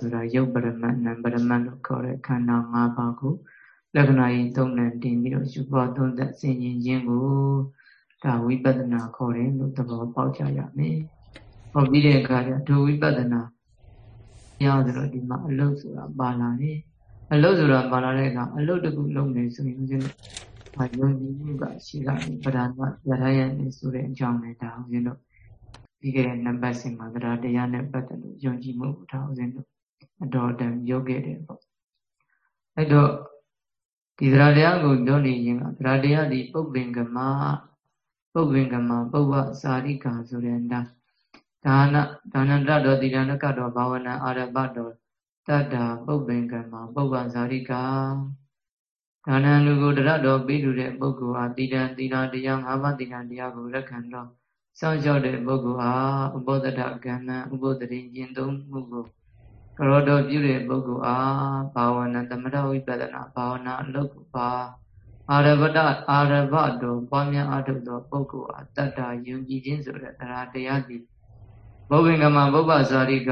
ဆိုတာရုပ်ပရမတ်နာမ်ပရမတ်လို့ခေါ်တဲ့ခန္ဓာ၅ပါးကိုလက္ခဏာကြီးသုံးနဲ့တင်ပြီးတော့ယူပေါ်သုံးသက်ဆင်ញင်ခြင်းကိုဒါဝိပဿနာခေါ်တယ်လို့သဘောပေါက်ကြရမယ်။ဟောပြီးတဲ့အခါကျဒုဝိပဿနာရဆိုတော့ဒီမှာအလုတ်ဆိုတာပါလာတယ်။အလုတ်ဆိုတာပါလာတဲ့အခါအလုတ်တခုလုံးနေဆိုရင်ဦးဇင်းတို့ဘာယုံကြည်မှုကရှိကပဒါနရဟယနေဆိုတဲ့အကြောင်းနဲ့ဒါဦးဇင်းတို့ပြီးခဲ့တဲ့နံပါတ်စဉ်မှာတရားတရားနဲ့ပတ်သက်လို့ယုံကြည်မှုဒါဦးဇင်းတို့ အတော်တန်ပြောခဲ့တယ်ပေါ့။အဲ့တော့ဒီသရတရားကိုပြောနေရင်ကသရတရားဒီပုပ္ပင်ကမပုပ္ပင်ကမပုဗ္ဗစာရိကာဆိုတဲ့ဒါဒါနဒါနတတော်တိရဏကတော်ဘာဝနာအာရပတော်တတ္တာပုပ္ပင်ကမပုဗ္ဗစာရိကာဒါနလူကိုတရတော်ပြီးလူတဲ့ပုဂ္ဂိုလ်အားတိရန်တိရတရား၅ပါးတိရန်တရားကိုလက်ခံတော်စောင့်ရှောက်တဲ့ပုဂ္ဂိုလ်အားဥပောဒတကံဏဥပောဒရိကျင့်သုံးမှုကိုက ရောတော်ပြုတဲ့ပုဂ္ဂိုလ်အားဘာဝနာသမထဝိပဿနာဘာဝနာအလုပ်ကိုပါအာရဗတအာရဗတော်ပွားများအထုတ်သောပုဂ္ဂိုလ်အားတတ္တာယုံကြည်ခြင်းဆိုတဲ့တရားတရားသည်ဘုဗ္ဗင်္ဂမဘုဗ္ဗဇာတိက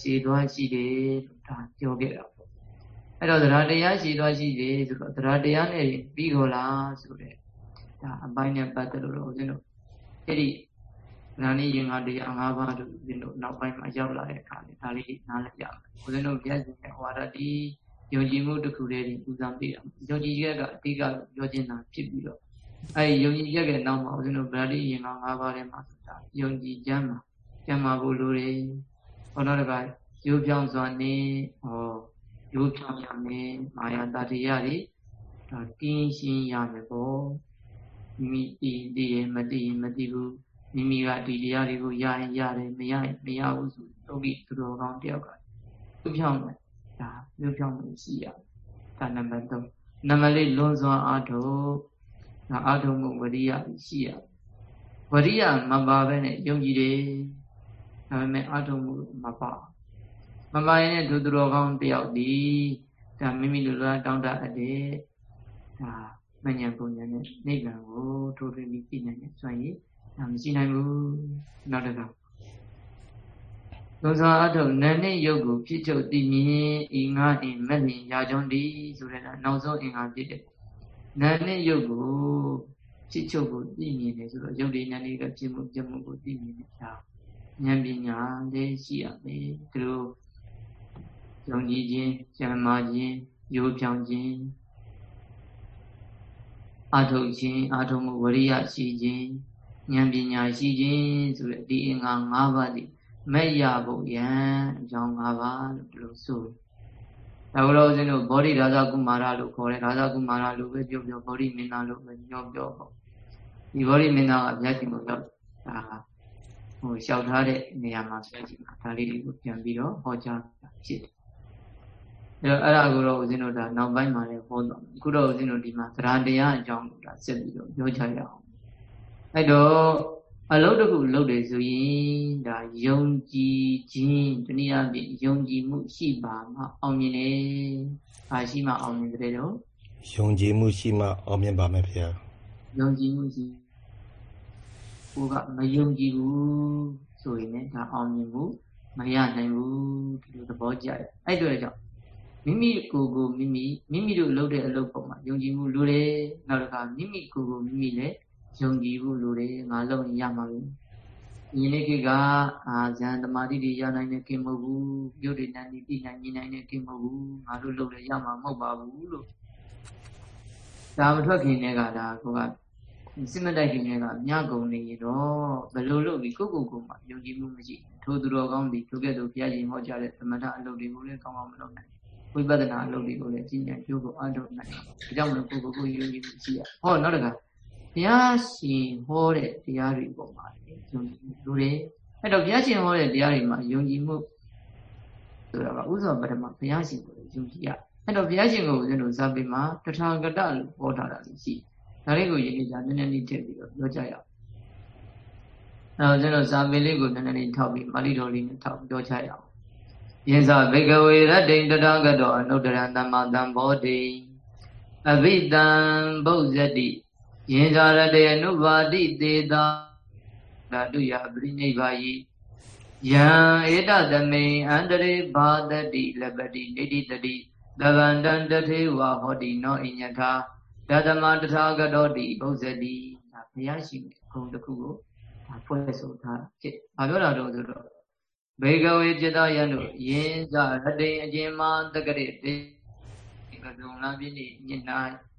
ရှည်သွားရှိတယ်လို့ဒါပြောခဲ့တာပေါ့အဲ့တော့တရားတရားရှည်သွားရှိတယ်ဆိုတော့တရားတရားနဲ့ပြီးခေါ်လားဆိုတဲ့ဒါအပိုင်းနဲ့ပတ်သက်လို့တော့ဦးဇင်းတို့အဲ့ဒီ နာနေရင်ငါတရား၅ပါးတို့ဦးဇင်းတို့နောက်ပိုင်းမှာရောက်လာတဲ့အခါလေဒါလေးနားလည်ကြမယ်ဦးဇင်းတို့ပြည့်စုံတဲ့ဟောတာဒီယုံကြည်မှုတစ်ခုတည်းပူဇော်ပေးတာယုံကြည်ချက်ကအဓိကပြောခြင်းတာဖြစ်ပြီးတော့အဲဒီယုံကြည်ချက်ရဲ့နောက်မှာဦးဇင်းတို့ဗလာတိရင်ငါ၅ပါးထဲမှာဆိုတာယုံကြည်ခြင်းမှာကျမ်းမာဖို့လိုတယ်ဟောတော့တကရိုးပြောင်းစွာနေဟောရိုးပြောင်းရမယ်မာယာတတရားတွေဒါတင်းရှင်းရမယ်ပေါ့မိတီတည်ရင်မတည်ရင်မတည်ဘူး မိမိကဒီတရားတွေကိုရရင်ရတယ်မရရင်မရဘူးဆိုလောကီသူတော်ကောင်းတယောက်ကသူပြောင်းတယ်ဒါမျိုးပြောင်းမှုရှိရဒါနံပါတ်3နံပါတ်4လွန်စွာအာထုဒါအာထုမှုဝရိယရှိရဝရိယမပါဘဲနဲ့ယုံကြည်တယ်ဒါပေမဲ့အာထုမှုမပါမပါရင်သူသူတော်ကောင်းတယောက်ဒီဒါမိမိလိုလားတောင်းတအပ်တယ်ဒါမဉ္ဇဉ်ပုံဉ္ဇဉ်နဲ့နိဗ္ဗာန်ကိုထိုးထွင်းပြီးပြနိုင်တဲ့စွမ်းရည် ဒါမရှိနိုင်ဘူးနောက်တစ်ခါသောစွာအထုနန်းနဲ့ယုတ်ကိုဖြစ်ချုပ်တည်မြင်ဤငါအင်မက်လင်ရာကြောင်းဒီဆိုတဲ့နောက်ဆုံးအင်္ဂါဖြစ်တဲ့နန်းနဲ့ယုတ်ကိုဖြစ်ချုပ်ကိုတည်မြင်တယ်ဆိုတော့ယုတ်ဒီနန်းလေးကဖြစ်မှုပြမှုကိုတည်မြင်တဲ့ဒါဉာဏ်ပညာလည်းရှိရမယ်ဒီလိုယုံကြည်ခြင်းဉာဏ်မာခြင်းရိုးပြောင်းခြင်းအာထုတ်ခြင်းအာထုတ်မှုဝရိယရှိခြင်း ဉာဏ်ပညာရှိခြင်းဆိုတဲ့ဒီအင်္ဂါ၅ပါးဒီမဲ့ရဖို့ယံအကြောင်း၅ပါးလို့ဒီလိုဆိုဒါကလို့ဦးဇင်းတို့ဗောဓိရာဇကုမာရလို့ခေါ်တယ်ရာဇကုမာရလို့ပဲပြောပြောဗောဓိမင်းသားလို့ပဲပြောပြောပေါ့ဒီဗောဓိမင်းသားကမျက်စိကိုရောက်ဒါဟိုလျှောက်ထားတဲ့နေရာမှာဆက်ကြည့်မှာဒါလေးတွေကိုပြန်ပြီးတော့ဟောကြားဖြစ်တယ်အဲ့တော့အဲ့ဒါကိုတော့ဦးဇင်းတို့ဒါနောက်ပိုင်းမှာလည်းဟောတော့အခုတော့ဦးဇင်းတို့ဒီမှာသရတရားအကြောင်းကိုဒါဆက်ပြီးတော့ပြောချရအောင် အဲ့တော့အလုပ်တစ်ခုလုပ်တယ်ဆိုရင်ဒါယုံကြည်ခြင်းတနည်းအားဖြင့်ယုံကြည်မှုရှိပါမှအောင်မြင်တယ်။ဘာရှိမှအောင်မြင်တဲ့တော့ယုံကြည်မှုရှိမှအောင်မြင်ပါမယ်ဗျာ။ယုံကြည်မှုရှိကိုကမယုံကြည်ဘူးဆိုရင်လည်းဒါအောင်မြင်မှုမရနိုင်ဘူးဒီလိုသဘောကျတယ်။အဲ့တို့ကြောင့်မိမိကိုယ်ကိုမိမိမိမိတို့လုပ်တဲ့အလုပ်ပေါ်မှာယုံကြည်မှုလိုတယ်။နောက်တစ်ခါမိမိကိုယ်ကိုမိမိလည်း ယုံကြည်ဖို့လိုတယ်ငါလုပ်ရင်ရမှာပဲညီလေးကအာဇန်တမာတိတွေရနိုင်တဲ့ကိမဟုတ်ဘူးပြုတ်တွေနဲ့ဒီသိနိုင်မြင်နိုင်တဲ့ကိမဟုတ်ဘူးငါတို့လုပ်လည်းရမှာမဟုတ်ပါဘူးလို့ဒါမထွက်ခင်တည်းကဒါကိုကစစ်မတိုက်ခင်တည်းကမြကုန်နေတော့ဘယ်လိုလုပ်ပြီးကိုကိုကိုမှယုံကြည်မှုမရှိထိုသူတော်ကောင်းပြီးသူကဲ့သို့ဘုရားရှင်ဟောကြားတဲ့သမထအလုပ်တွေကိုလည်းကောင်းကောင်းမလုပ်နိုင်ဝိပဿနာအလုပ်တွေကိုလည်းကြီးညာကျိုးကိုအထုတ်နိုင်ဒါကြောင့်မလို့ကိုကိုကိုယုံကြည်မှုရှိရဟောနောက်တက ဘုရားရှင်ဟောတဲ့တရားတွေပေါ်မှာယုံကြည်လူတွေအဲ့တော့ဘုရားရှင်ဟောတဲ့တရားတွေမှာယုံကြည်မှုဆိုတာကဥစ္စာပထမဘုရားရှင်ကိုယုံကြည်ရအဲ့တော့ဘုရားရှင်ကိုဦးဇင်းတို့ဇာပေမှာတထာဂတလို့ဟောထားတာရှိဒါလေးကိုယဉ်ကျေးကြနည်းနည်းလေးထည့်ပြီးတော့ပြောကြရအောင်အဲ့တော့ဦးဇင်းတို့ဇာပေလေးကိုနည်းနည်းလေးထောက်ပြီးပါဠိတော်လေးနဲ့ထောက်ပြောကြရအောင်ယင်္ဇဘေကဝေရတ္တိတထာဂတောအနုတ္တရံသမ္မာတံဘောဓိအဘိတံဗုဇ္ဇတိ ယင်္ဇာရတေအနုပါတိတေတာဓာတုယပရိနိဗ္ဗာယိယံဧတသမိအန္တရေဘာတတိလပတိနေတိတတိတဗန္တံတထေဝဟောတိနောဣညထာတသမတထာဂတောတိဘုဇတိဒါဘုရားရှိခိုးဂုံတစ်ခုကိုဒါဖွဲ့ဆိုထားဖြစ်။ဘာပြောတာတော့ဆိုတော့ဘေကဝေจิตယံတို့ယင်းစရတိန်အကျဉ်းမတက္ကရေတေကဒုံလာပြည့်နေည၌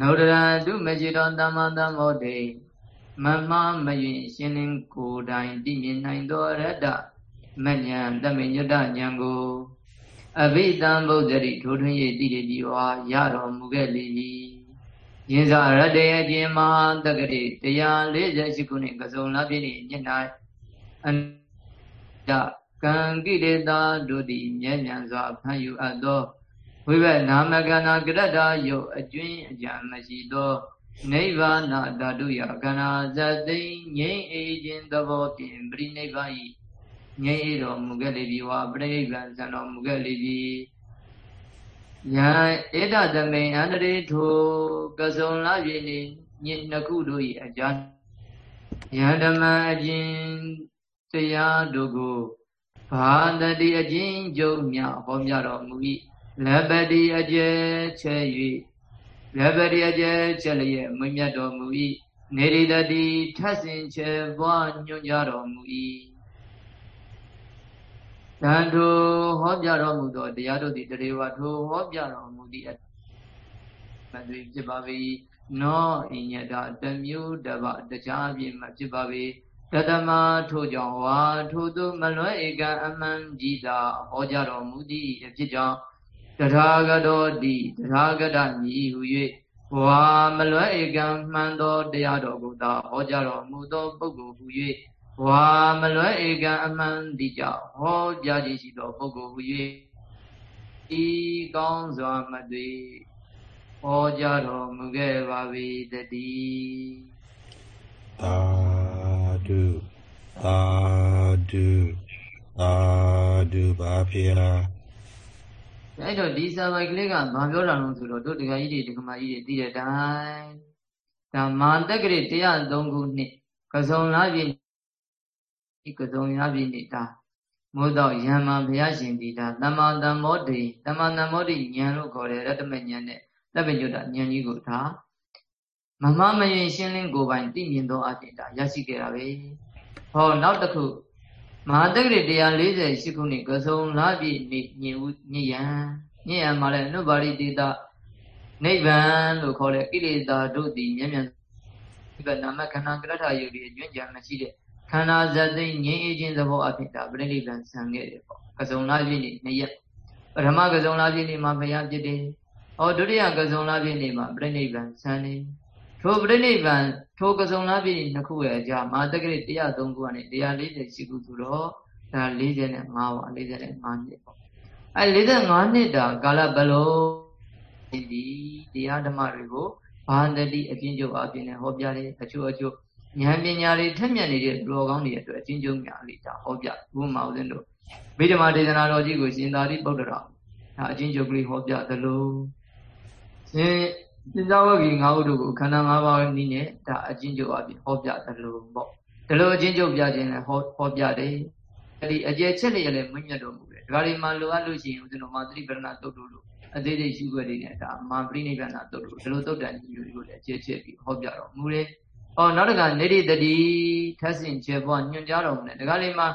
နောဒရတုမจิတောသမ္မာသမ္မောတေမမမယင်ရှင်လင်းကိုယ်တိုင်သိမြင်နိုင်သောရတ္တမဉ္ဇဏ်တမေညတ္တဉာဏ်ကိုအဘိဓမ္ဗုဒ္ဓရိထိုထွင်း၍တည်တည်ပြီးဝါရတော်မူခဲ့လေ၏ယင်းစာရတ္တရဲ့ကျင်မဟာတက္ကတိ148ခုနှစ်ကစုံလပြည့်နေ့ည၌အန္တကံကိလေသာတို့သည်မြဲမြံစွာဖန်ယူအပ်သော ဝိဘနာမကနာကရတ္တယုတ်အကျွင်းအကြံမရှိသောနိဗ္ဗာန်ဓာတုယခန္ဓာဇတိငြိမ့်အေခြင်းသဘောဖြင့်ပရိနိဗ္ဗာန်၏ငြိမ့်အေတော်မူခဲ့လေပြီဝါပရိနိဗ္ဗာန်ဇံတော်မူခဲ့လေပြီယံဧတသမိန်အန္တရေထိုကစုံလာပြီနေညနှစ်ခုတို့၏အကြယံဓမ္မအကျဉ်တရားတို့ကိုဘာတတိအကျဉ်ကျုံမြဟောမြတော်မူ၏ လဘတိအကျဲချဲ၍ရပရိအကျဲချက်လျက်မွေးမြတ်တော်မူ၏နေရိတတိထပ်ဆင်ချေပွားညွှန်ကြားတော်မူ၏တန်ထိုဟောပြတော်မူသောတရားတို့သည်တရေဝထိုဟောပြတော်မူသည့်မသွေဖြစ်ပါ၏နောဣညတတမျိုးတပတခြားပြင်မဖြစ်ပါ၏တတမထိုကြောင့်ဝါထိုသူမလွဲဧကအမှန်ကြီးသာဟောကြားတော်မူသည့်ဖြစ်ကြောင့် တထာဂတောတိတထာဂတမြည်ဟု၍ဝါမလွဲဧကံမှန်သောတရားတော်ကိုသာဟောကြားတော်မူသောပုဂ္ဂိုလ်ဟု၍ဝါမလွဲဧကံအမှန်တိကြောင့်ဟောကြားခြင်းရှိသောပုဂ္ဂိုလ်ဟု၍ဤကောင်းစွာမသွေဟောကြားတော်မူခဲ့ပါ၏တည်းသာဓုသာဓုသာဓုပါဖေဟာ အဲ့တော့ဒီစာပိုက်ကလေးကဘာပြောတာလို့ဆိုတော့တို့တကကြီးတွေတကမာကြီးတွေသိတဲ့တိုင်းဒါမာတက္ကရ103ခုနှစ်ကစုံလားပြည့်ဒီကစုံလားပြည့်နေတာမို့တော့ယံမာဘုရားရှင်ဒီဒါတမ္မာတမ္မောတိတမ္မာတမ္မောတိဉာဏ်လို့ခေါ်တယ်ရတ္တမဉာဏ်နဲ့တပ်ပညုတဉာဏ်ကြီးကိုဒါမမမယင်ရှင်းလင်းကိုပိုင်သိမြင်သောအဖြစ်ဒါရရှိခဲ့တာပဲဟောနောက်တစ်ခု မဟာတက္ကရာ148ခုနှစ်ကစုံလာပြည့်နေ့ညင်ဦးညယံညယံမှာလည်းနုပါရိတေတနိဗ္ဗာန်လို့ခေါ်တဲ့ကိလေသာတို့သည်မြဲမြံဒီကနာမခန္ဓာကရထယုတ်ဒီအကျွင့်ကြံမရှိတဲ့ခန္ဓာဇတ်သိငြိမ်းအေးခြင်းသဘောအဖြစ်ဒါပြိဋိဘံဆံခဲ့တယ်ပေါ့ကစုံလာပြည့်နေ့နေ့ရက်ပထမကစုံလာပြည့်နေ့မှာဘုရားပြည့်တယ်။ဟောဒုတိယကစုံလာပြည့်နေ့မှာပြိဋိဘံဆံနေ ထိုပြိဋိဘံထိုကစုံလာပြည့်နှစ်ခုရဲ့အကြာမာတက္ကရာ103ခုကနေ148ခုဆိုတော့ဒါ45ပါ45နှစ်ပေါ့အဲ45နှစ်တာကာလဘလုံးဒီတရားဓမ္မတွေကိုဘာန္တတိအပြင်းကျုပ်အပြင်းနဲ့ဟောပြတယ်အချို့အချို့ဉာဏ်ပညာတွေထက်မြက်နေတဲ့လူတော်ကောင်းတွေအတွက်အချင်းချင်းများလေးဒါဟောပြဘုမောင်စင်းတို့ဗိဓမာဒေသနာတော်ကြီးကိုရှင်သာရိပုတ္တရာဒါအချင်းချုပ်ကလေးဟောပြသလိုရှင် သင်္ဇဝဂီ၅ခုတို့ကိုခန္ဓာ၅ပါးနည်းနဲ့ဒါအချင်းချုပ်အပြင်ဟောပြသလိုပေါ့ဒီလိုအချင်းချုပ်ပြခြင်းလည်းဟောဟောပြတယ်ဒီအကျယ်ချက်လေးလည်းမွင့်မြတ်တော်မူတယ်ဒါတွေမှာလိုအပ်လို့ရှိရင်ဦးဇင်းတို့မာသတိပရဏတုတ်တို့လို့အသေးသေးရှုွက်တွေနဲ့ဒါမာပရိနိဗ္ဗာန်တုတ်တို့ဒီလိုတုတ်တန်ကြီးမျိုးတွေကိုလည်းအကျယ်ချက်ပြီးဟောပြတော်မူတယ်။အော်နောက်တကနေတိတတိထပ်ဆင်ချေပွားညွှန်ကြားတော်မူတယ်ဒါကလေးမှာ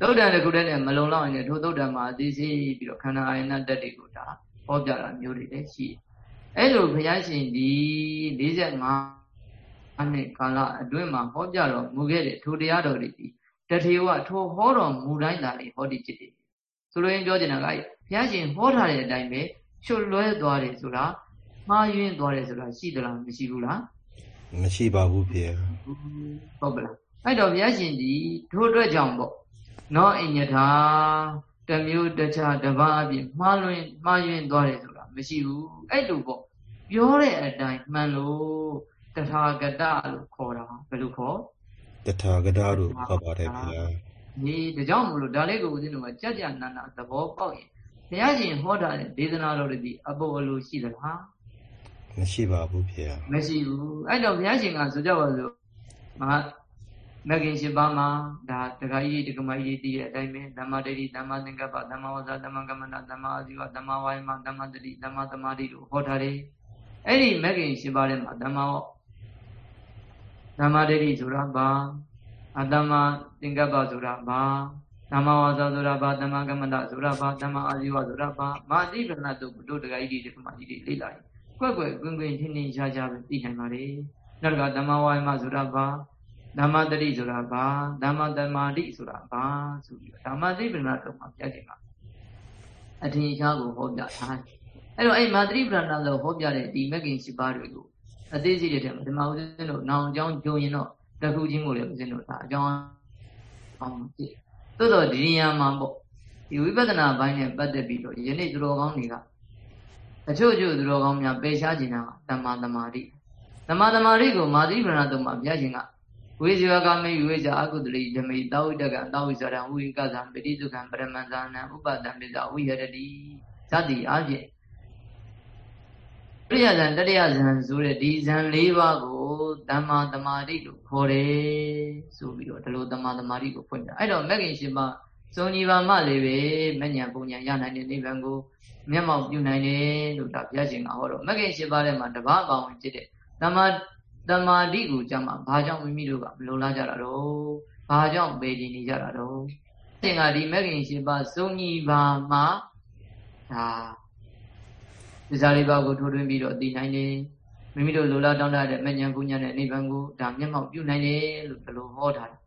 သုတ်တန်တစ်ခုတည်းနဲ့မလုံလောက်ရင်ထိုသုတ်တန်မှာအသေးစိပြီးတော့ခန္ဓာအာယနာတက်တွေကိုဒါဟောပြတာမျိုးတွေလည်းရှိတယ် အဲ့လိုဘုရားရှင်ဒီ45နှစ်ကာလအတွင်းမှာဟောပြတော်မူခဲ့တဲ့ထိုတရားတော်တွေဒီတထေဝထိုဟောတော်မူတိုင်းသာလေဟောဒီจิตတွေဆိုလိုရင်းပြောချင်တာကဘုရားရှင်ဟောထားတဲ့အတိုင်းပဲချွတ်လွဲသွားတယ်ဆိုတာမှားယွင်းသွားတယ်ဆိုတာရှိသလားမရှိဘူးလားမရှိပါဘူးဖေဟုတ်ပါလားအဲ့တော့ဘုရားရှင်ဒီထိုအတွက်ကြောင့်ပေါ့နောအညထာတမျိုးတခြားတပါးအပြင်မှားလွင်မှားယွင်းသွားတယ်ဆိုတာမရှိဘူး အဲ့လိုပေါ့ပြောတဲ့အတိုင်းမှန်လို့တထာဂတလို့ခေါ်တာဘယ်လိုခေါ်တထာဂတလို့ခေါ်ပါတယ်ဗျာဒီဒါကြောင့်မလို့ဒါလေးကိုဦးဇင်းတို့ကကြက်ကြနန္နာသဘောပေါက်ရင်ဘုရားရှင်ဟောတာတဲ့ဒေသနာတော်တွေဒီအပေါ်အလိုရှိသလားမရှိပါဘူးဖေမရှိဘူးအဲ့တော့ဘုရားရှင်ကဆိုကြပါစို့မဟာ မဂ်ခင်၈ပါးမှာဒါတခါကြီးတက္ကမကြီးတည်တဲ့အတိုင်းပဲဓမ္မတတိဓမ္မသင်္ကပ္ပဓမ္မဝါစာဓမ္မကမ္မနာဓမ္မအာဇီဝဓမ္မဝါယမဓမ္မတတိဓမ္မသမာဓိတို့ဟောထားတယ်အဲ့ဒီမဂ်ခင်၈ပါးထဲမှာဓမ္မဝဓမ္မတတိဆိုတာဘာအတ္တမသင်္ကပ္ပဆိုတာဘာဓမ္မဝါစာဆိုတာဘာဓမ္မကမ္မနာဆိုတာဘာဓမ္မအာဇီဝဆိုတာဘာမာတိပဏတုတို့တခါကြီးတက္ကမကြီးတွေလေ့လာရင်ကွက်ကွက်ကွင်းကွင်းထင်းထင်းရှားရှားပဲသိနိုင်ပါတယ်နောက်ကဓမ္မဝါယမဆိုတာဘာ ဓမ္မတတိဆိုတာဘာဓမ္မတမာတိဆိုတာဘာဆိုပြီးဓမ္မတိပဏတော့မှာပြခြင်းကအထင်ရှားကိုဟောပြထားတယ်အဲ့တော့အဲ့မာတိပဏလို့ဟောပြတဲ့ဒီမဂ္ဂင်၈ပါးတွေကိုအသေးစိတ်တဲ့မှာဓမ္မဥစဉ်တို့နောင်အကြောင်းကြုံရင်တော့တခုချင်းကိုလည်းဥစဉ်တို့ဒါအကြောင်းအောင်ကြည့်သို့တော့ဒီနေရာမှာပေါ့ဒီဝိပဿနာဘိုင်းနဲ့ပတ်သက်ပြီးတော့ယနေ့သူတော်ကောင်းတွေကအချို့ချို့သူတော်ကောင်းများပယ်ရှားခြင်းတာတမ္မာတမာတိတမ္မာတမာတိကိုမာတိပဏတော့မှာပြခြင်းက ဝိဇဝကမေဝိဇအကုတလိဓမေတောဝိတကတောဝိဇရံဝိကသံပတိတုခံပရမန္တနံဥပဒံပိဇဝိဟရတိသတိအဖြစ်တရိယဇံတရိယဇံဆိုတဲ့ဒီဇံ၄ပါးကိုတမ္မာတမာတိလို့ခေါ်တယ်ဆိုပြီးတော့ဒီလိုတမ္မာတမာတိကိုဖွင့်တာအဲ့တော့မဂ္ဂင်ရှင်ပါစုံညီပါမှလည်းပဲမညံပုံညာရနိုင်တဲ့နိဗ္ဗာန်ကိုမျက်မှောက်ပြုနိုင်တယ်လို့ဒါဘုရားရှင်ကဟောတော့မဂ္ဂင်ရှင်ပါထဲမှာတပါးပါဝင်ဖြစ်တဲ့တမ္မာ တမာတိကိုကြမှာဘာကြောင့်မိမိတို့ကမလိုလားကြတာတော့ဘာကြောင့်ပေတည်နေကြတာတော့သင်္ကဒီမဂ္ဂင်ရှိပါစုံညီပါမှာဒါဒီစားလေးပါးကိုထိုးထွင်းပြီးတော့သိနိုင်တယ်မိမိတို့လိုလားတောင်းတတဲ့မဉ္ဇဉ်ပူညာနဲ့နိဗ္ဗာန်ကိုဒါမျက်မှောက်ပြုနိုင်တယ်လို့ဒီလိုဟောထားတယ်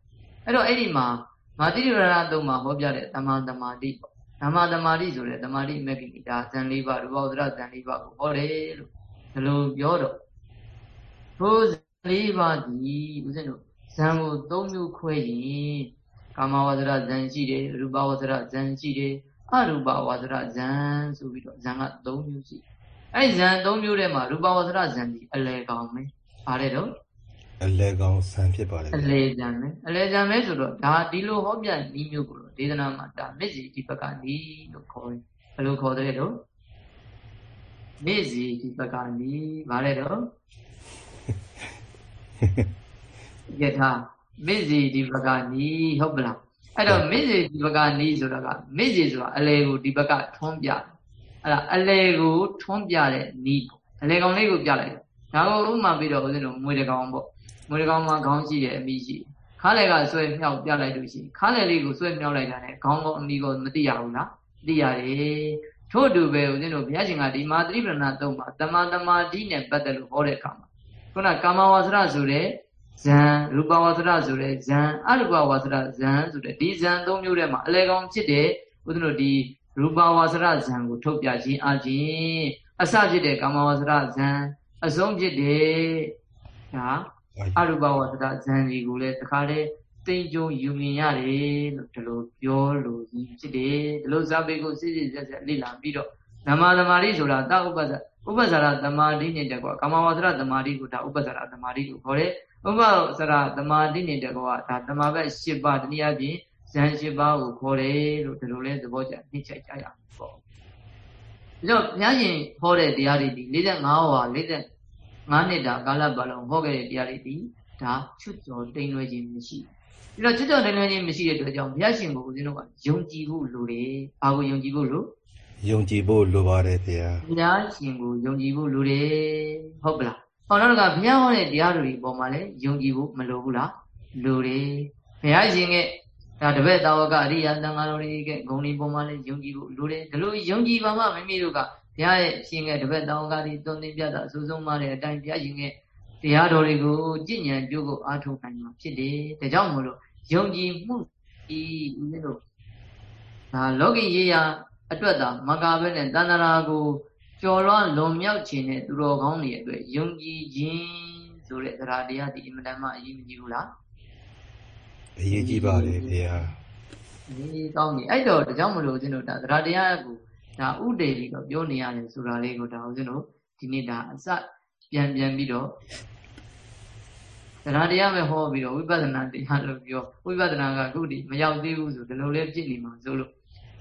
အဲ့တော့အဲ့ဒီမှာမာတိရဏသုံးမှာဟောပြတဲ့တမန်တမာတိပေါ့ဓမ္မတမာတိဆိုတဲ့တမာတိမဂ္ဂင်ဒါဇန်၄ပါးရူပဝဒရဇန်၄ပါးကိုဟောတယ်လို့ဒီလိုပြောတော့ ထိုလေးပါးဒီဦးဇင်းတို့ဇံကို၃မျိုးခွဲရင်ကာမဝဇ္ဇရဇံရှိတယ်ရူပဝဇ္ဇရဇံရှိတယ်အရူပဝဇ္ဇရဇံဆိုပြီးတော့ဇံက၃မျိုးရှိအဲ့ဇံ၃မျိုးထဲမှာရူပဝဇ္ဇရဇံဒီအလဲကောင်ပဲပါတယ်တော့အလဲကောင်ဇံဖြစ်ပါတယ်အလဲဇံပဲအလဲဇံပဲဆိုတော့ဒါဒီလိုဟောပြဤမျိုးကိုဒေသနာမှာဒါမစ္စီဒီပကနီလို့ခေါ်တယ်ဘယ်လိုခေါ်တဲ့တော့မစ္စီဒီပကနီဗါတဲ့တော့ ယထာမေဇေဒီပကနီဟုတ်ပလားအဲ့တော့မေဇေဒီပကနီဆိုတာကမေဇေဆိုတာအလေကိုဒီပကထွန်းပြတယ်အဲ့ဒါအလေကိုထွန်းပြတဲ့နီးအလေကောင်လေးကိုပြလိုက်တယ်ဒါကိုဥမာပြီးတော့ဦးဇင်းတို့မွေတကောင်ပေါ့မွေတကောင်မှာခေါင်းရှိတယ်အမိရှိခါလေကဆွဲမြောက်ပြလိုက်လို့ရှိရင်ခါလေလေးကိုဆွဲမြောက်လိုက်တာနဲ့ခေါင်းကောအမိကောမသိရဘူးလားသိရတယ်ထို့တူပဲဦးဇင်းတို့ဘုရားရှင်ကဒီမာသရိပဏသုံးပါတမန်တမာတိနဲ့ပတ်သက်လို့ဟောတဲ့အခါမှာ ခုနကာမဝါစရဆိုတဲ့ဇံရူပဝါစရဆိုတဲ့ဇံအရူပဝါစရဇံဆိုတဲ့ဒီဇံသုံးမျိုးထဲမှာအလေကောင်ဖြစ်တဲ့ဥဒ္ဓတို့ဒီရူပဝါစရဇံကိုထုတ်ပြခြင်းအချင်းအစဖြစ်တဲ့ကာမဝါစရဇံအဆုံးဖြစ်တဲ့ဒါအရူပဝါစရဇံဒီကိုလည်းတခါလေတိမ်ကြုံယူမြင်ရတယ်လို့ဒီလိုပြောလို့ဖြစ်တယ်ဒီလိုဇာပေကိုစစ်စစ်ဆက်ဆက်လေ့လာပြီးတော့ ဓမ္မသမာဓိဆိုတာတဥပ္ပဇ္ဇဥပ္ပဇ္ဇရာသမာဓိနဲ့တကွာကာမဝါစရသမာဓိကိုဒါဥပ္ပဇ္ဇရာသမာဓိကိုခေါ်တယ်ဥပ္ပဇ္ဇရာသမာဓိနဲ့တကွာဒါသမာဘက်၈ပါးတနည်းအားဖြင့်ဇန်၈ပါးကိုခေါ်တယ်လို့ဒီလိုလဲသဘောကျနှိမ့်ချိုက်ကြရအောင်ပေါ့ဒါကြောင့်ဘုရားရှင်ဟောတဲ့တရားတွေဒီ45ဟော45နှစ်တာကာလပတ်လုံးဟောခဲ့တဲ့တရားတွေဒီဒါချွတ်ကျော်တိမ်လွယ်ခြင်းမရှိဘူးပြီးတော့ချွတ်ကျော်တိမ်လွယ်ခြင်းမရှိတဲ့အတွက်ကြောင့်ဘုရားရှင်ကိုဦးဇင်းတို့ကယုံကြည်ဖို့လိုတယ်ဘာကိုယုံကြည်ဖို့လို့ ယုံကြည်ဖို့လိုပါတယ်ဗျာဘုရားရှင်ကိုယုံကြည်ဖို့လိုတယ်ဟုတ်ပလားဟောတော့ကဘုရားဟောတဲ့တရားတွေပေါ်မှာလည်းယုံကြည်ဖို့မလိုဘူးလားလိုတယ်ဘုရားရှင်ကဒါတပည့်တာဝကအရိယာသံဃာတော်တွေကဂုဏ်ဒီပေါ်မှာလည်းယုံကြည်ဖို့လိုတယ်ဒီလိုယုံကြည်ပါမှမိမိတို့ကဘုရားရဲ့ရှင်ကတပည့်တာဝကတွေသွန်သင်ပြတာအစိုးဆုံးမတဲ့အတိုင်းဘုရားရှင်ကတရားတော်တွေကိုကြည်ညံကြိုးကိုအားထုတ်နိုင်မှာဖြစ်တယ်ဒါကြောင့်မို့လို့ယုံကြည်မှုဤဦးဇင်းတို့ဒါလောကီရေးရာ အတွက်သာမကဘဲနဲ့တဏ္ဍာကိုကျော်လွှမ်းလွန်မြောက်ခြင်းနဲ့သူတော်ကောင်းတွေအတွက်ယုံကြည်ခြင်းဆိုတဲ့တရားတရားဒီအင်မတန်မှအရေးမကြီးဘူးလားအရေးကြီးပါတယ်ခင်ဗျာဒီကောင်းပြီအဲ့တော့ဒါကြောင့်မလို့ဦးဇင်းတို့ဒါတရားတရားကိုဒါဥဒေပြီးတော့ပြောနေရတယ်ဆိုတာလေးကိုဒါဦးဇင်းတို့ဒီနေ့ဒါအစပြန်ပြန်ပြီးတော့တရားတရားပဲဟောပြီးတော့ဝိပဿနာတရားလို့ပြောဝိပဿနာကအခုဒီမရောက်သေးဘူးဆိုဒီလိုလေးဖြစ်နေမှာဆိုလို့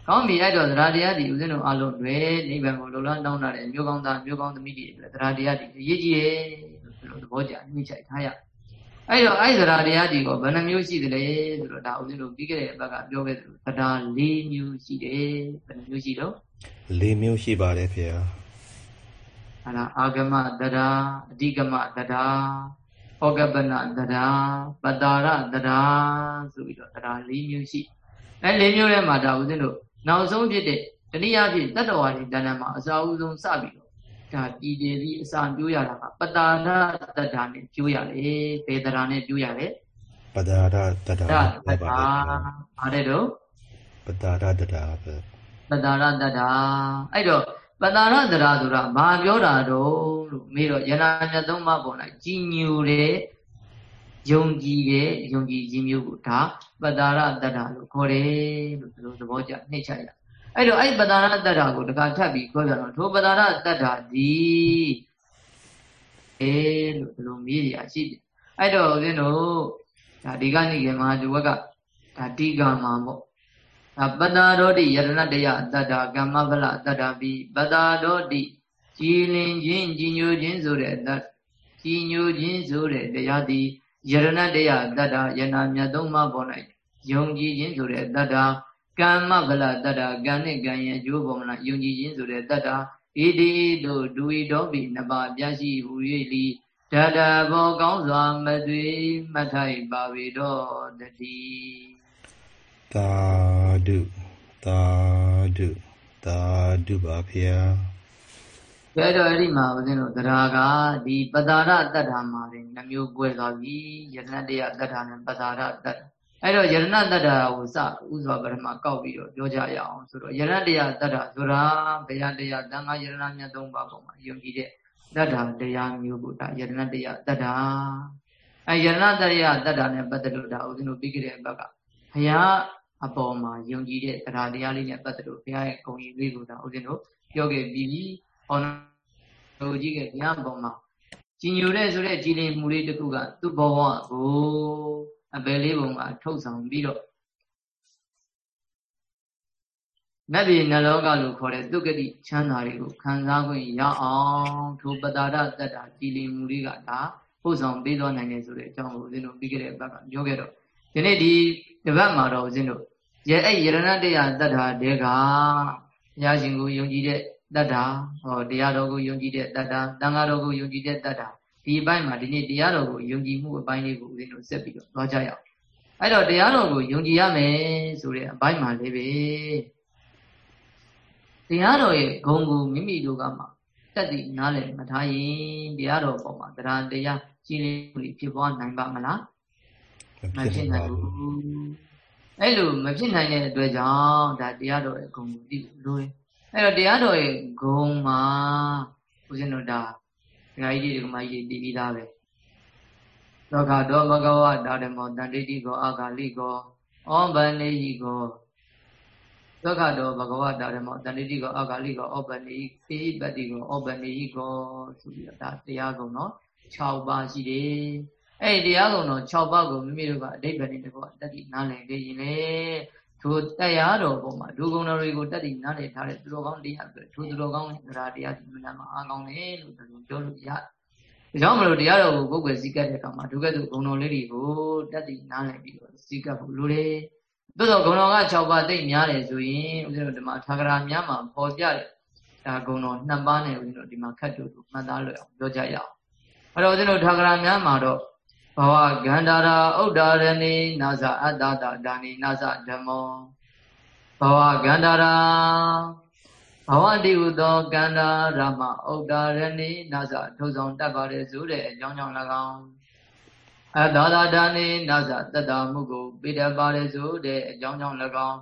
ကောင်းပြီအဲ့တော့သရတရားဒီဦးဇင်းတို့အလုံးတွေနိဗ္ဗာန်ကိုလိုလားတောင်းတာတဲ့မျိုးကောင်းသားမျိုးကောင်းသမီးတွေအတွက်သရတရားဒီအရေးကြီးရဲ့လို့သဘောကျညှိချိုက်ထားရအဲ့တော့အဲ့သရာတရားဒီကောဘယ်နှမျိုးရှိသလဲဆိုတော့ဒါဦးဇင်းတို့ပြီးခဲ့တဲ့အပတ်ကပြောခဲ့သလိုသရာ၄မျိုးရှိတယ်ဘယ်နှမျိုးရှိတော့၄မျိုးရှိပါတယ်ဖေဟာအဲ့ဒါအာဂမသရာအဓိကမသရာဩကပနသရာပတာရသရာဆိုပြီးတော့သရာ၄မျိုးရှိအဲ့၄မျိုးထဲမှာဒါဦးဇင်းတို့ နောက်ဆုံးဖြစ်တဲ့တနည်းအားဖြင့်တတ္တဝါတွေတဏ္ဍာမှာအစာအုပ်ဆုံးစပြီးတော့ဒါပြည်တည်ပြီးအစာပြိုးရတာကပတာရတတ္တာနဲ့ပြိုးရတယ်ဘယ်တရာနဲ့ပြိုးရလဲပတာရတတ္တာပဲပါအားတဲ့တော့ပတာရတတ္တာပဲပတာရတတ္တာအဲ့တော့ပတာရတရာဆိုတာဘာပြောတာတော့လို့မေးတော့ယနာမြတ်သုံးပါးပေါ်လိုက်ကြီးညိုတဲ့ ယုံကြည်တဲ့ယုံကြည်ခြင်းမျိုးကိုဒါပတာရတတ္တာလို့ခေါ်တယ်လို့ဒီလိုသဘောကျနှိမ့်ချရအဲ့တော့အဲ့ပတာရတတ္တာကိုတခါထပ်ပြီးခေါ်ကြတော့ထိုပတာရတတ္တာဒီအဲလို့ဒီလိုမေးရရှိတယ်အဲ့တော့ဦးဇင်းတို့ဒါဒီကနေ့ကမဟာဒီဝက်ကဒါတိကာမှာပေါ့ဒါပတာရောတိယရဏတယတတ္တာကမ္မဗလတတ္တာပိပတာရောတိကြည်လင်ခြင်းကြည်ညိုခြင်းဆိုတဲ့ကြည်ညိုခြင်းဆိုတဲ့တရားသည် ယရဏတယတတ္တာယနာမြတ်သုံးပါးပေါ်၌ယုံကြည်ခြင်းဆိုတဲ့တတ္တာကမ္မဗလတတ္တာကံနဲ့ကံရဲ့အကျိုးပေါ်မှာယုံကြည်ခြင်းဆိုတဲ့တတ္တာဣတိတို့ဒူဝီတော်ပိနပါပြရှိဟူ၍လီတတဘောကောင်းစွာမသွေမထိုက်ပါဝေတော့တတိသာဓုသာဓုသာဓုပါဗျာ ကဲတော့အဲ့ဒီမှာဦးဇင်းတို့တရားကဒီပတာရတတ္ထာမှာလည်းနှမျိုး꿰သွားပြီယတနတရားတတ္ထာနဲ့ပတာရတတ္ထာအဲ့တော့ယရဏတတ္တာကိုစဥစွာပထမကောက်ပြီးတော့ပြောကြရအောင်ဆိုတော့ယရဏတရားတတ္တာဆိုတာဘုရားတရားတန်ခါယရဏမြတ်သုံးပါးပုံမှာယုံကြည်တဲ့တတ္တာတရားမျိုးကိုဒါယရဏတရားတတ္တာအဲယရဏတရားတတ္တာနဲ့ပတ်သက်လို့ဒါဥစဉ်တို့ပြီးခဲ့တဲ့ဘက်ကဘုရားအပေါ်မှာယုံကြည်တဲ့တရားတရားလေးနဲ့ပတ်သက်လို့ဘုရားရဲ့ဂုဏ်ရည်လေးကိုဒါဥစဉ်တို့ပြောခဲ့ပြီး ပြီဟောတော်ကြီးကဘုရားအပေါ်မှာကြည်ညိုတဲ့ဆိုတဲ့ကြည်လင်မှုလေးတစ်ခုကသူ့ဘဝကိုအပယ်လေးပုံကထုတ်ဆောင်ပြီးတော့နတ်ပြည်နလောကလို့ခေါ်တဲ့ဒုက္ကတိချမ်းသာတွေကိုခံစားခွင့်ရအောင်ထိုပတာရတတ္တာကြည်လင်မှုလေးကဒါပို့ဆောင်ပေးသွားနိုင်တယ်ဆိုတဲ့အကြောင်းကိုဦးဇင်းတို့ပြီးခဲ့တဲ့ဘက်ကပြောခဲ့တော့ဒီနေ့ဒီတပတ်မှာတော့ဦးဇင်းတို့ရဲ့အဲ့ယရဏတရားတတ္တာတဲကဘုရားရှင်ကိုယုံကြည်တဲ့ တတ္တာဟောတရားတော်ကိုယုံကြည်တဲ့တတ္တာတန်ဃာတော်ကိုယုံကြည်တဲ့တတ္တာဒီအပိုင်းမှာဒီနေ့တရားတော်ကိုယုံကြည်မှုအပိုင်းလေးကိုဦးဇင်းတို့ဆက်ပြီးတော့သွားကြရအောင်အဲ့တော့တရားတော်ကိုယုံကြည်ရမယ်ဆိုတဲ့အပိုင်းမှာလေးပဲတရားတော်ရဲ့ဂုံကိုမိမိတို့ကမှတက်တည်နားလည်မထားရင်တရားတော်ပေါ်မှာတရားတရားကြည်လင်မှုဖြစ်ပွားနိုင်ပါမလားမဖြစ်နိုင်ဘူးအဲ့လိုမဖြစ်နိုင်တဲ့အတွက်ကြောင့်ဒါတရားတော်ရဲ့ဂုံကိုသိလို့ အဲ့တော့တရားတော်ရဲ့ဂုံမှာဦးဇင်းတို့ဒါဒကာကြီးတွေကမကြီးတွေတည်ပြီးသားပဲသောကတောဘဂဝတာဓမ္မောတန်တိတိကောအာဂါလိကောဩဗန္နေဟိကောသောကတောဘဂဝတာဓမ္မောတန်တိတိကောအာဂါလိကောဩဗန္နေပိပတ္တိကောဩဗန္နေဟိကောဆိုပြီးတော့ဒါတရားကုံနော်6ပါးရှိတယ်အဲ့ဒီတရားကုံတော့6ပါးကိုမိမိတို့ကအတိပ္ပယ်နဲ့တကောတတိနားလည်နေရင်လေ ထိုတရားတော်ပေါ်မှာဒုက္ခတော်တွေကိုတတ်တည်နားလည်ထားတဲ့သူတော်ကောင်းတရားဆိုထိုသူတော်ကောင်းရဲ့တရားတရားဒီမှန်မှာအားကောင်းတယ်လို့ပြောလို့ရတယ်။ဒါကြောင့်မလို့တရားတော်ကိုပုဂ္ဂိုလ်စည်းကပ်တဲ့အခါမှာဒုက္ခသူဂုဏ်တော်လေးတွေကိုတတ်တည်နားလည်ပြီးတော့စည်းကပ်ဖို့လိုတယ်။သို့တော့ဂုဏ်တော်က6ပါးသိများတယ်ဆိုရင်ဦးဇင်းတို့ဒီမှာထာဂရာများမှာပေါ်ပြတဲ့ဒါဂုဏ်တော်2ပါးနဲ့ဦးဇင်းတို့ဒီမှာခတ်တူမှတ်သားလွယ်အောင်ပြောကြရအောင်။အဲ့တော့ဦးဇင်းတို့ထာဂရာများမှာတော့ ဘဝဂန္ဓာရာဥဒ္ဒါရဏိနာဇအတ္တတာဒါနိနာဇဓမ္မောဘဝဂန္ဓာရာဘဝတိဟုသောကန္တာရမဥဒ္ဒါရဏိနာဇထုဆောင်တတ်ပါれဆိုတဲ့အကြောင်းကြောင့်၎င်းအသာသာဒါနိနာဇတတ္တမှုကိုပိတပါれဆိုတဲ့အကြောင်းကြောင့်၎င်း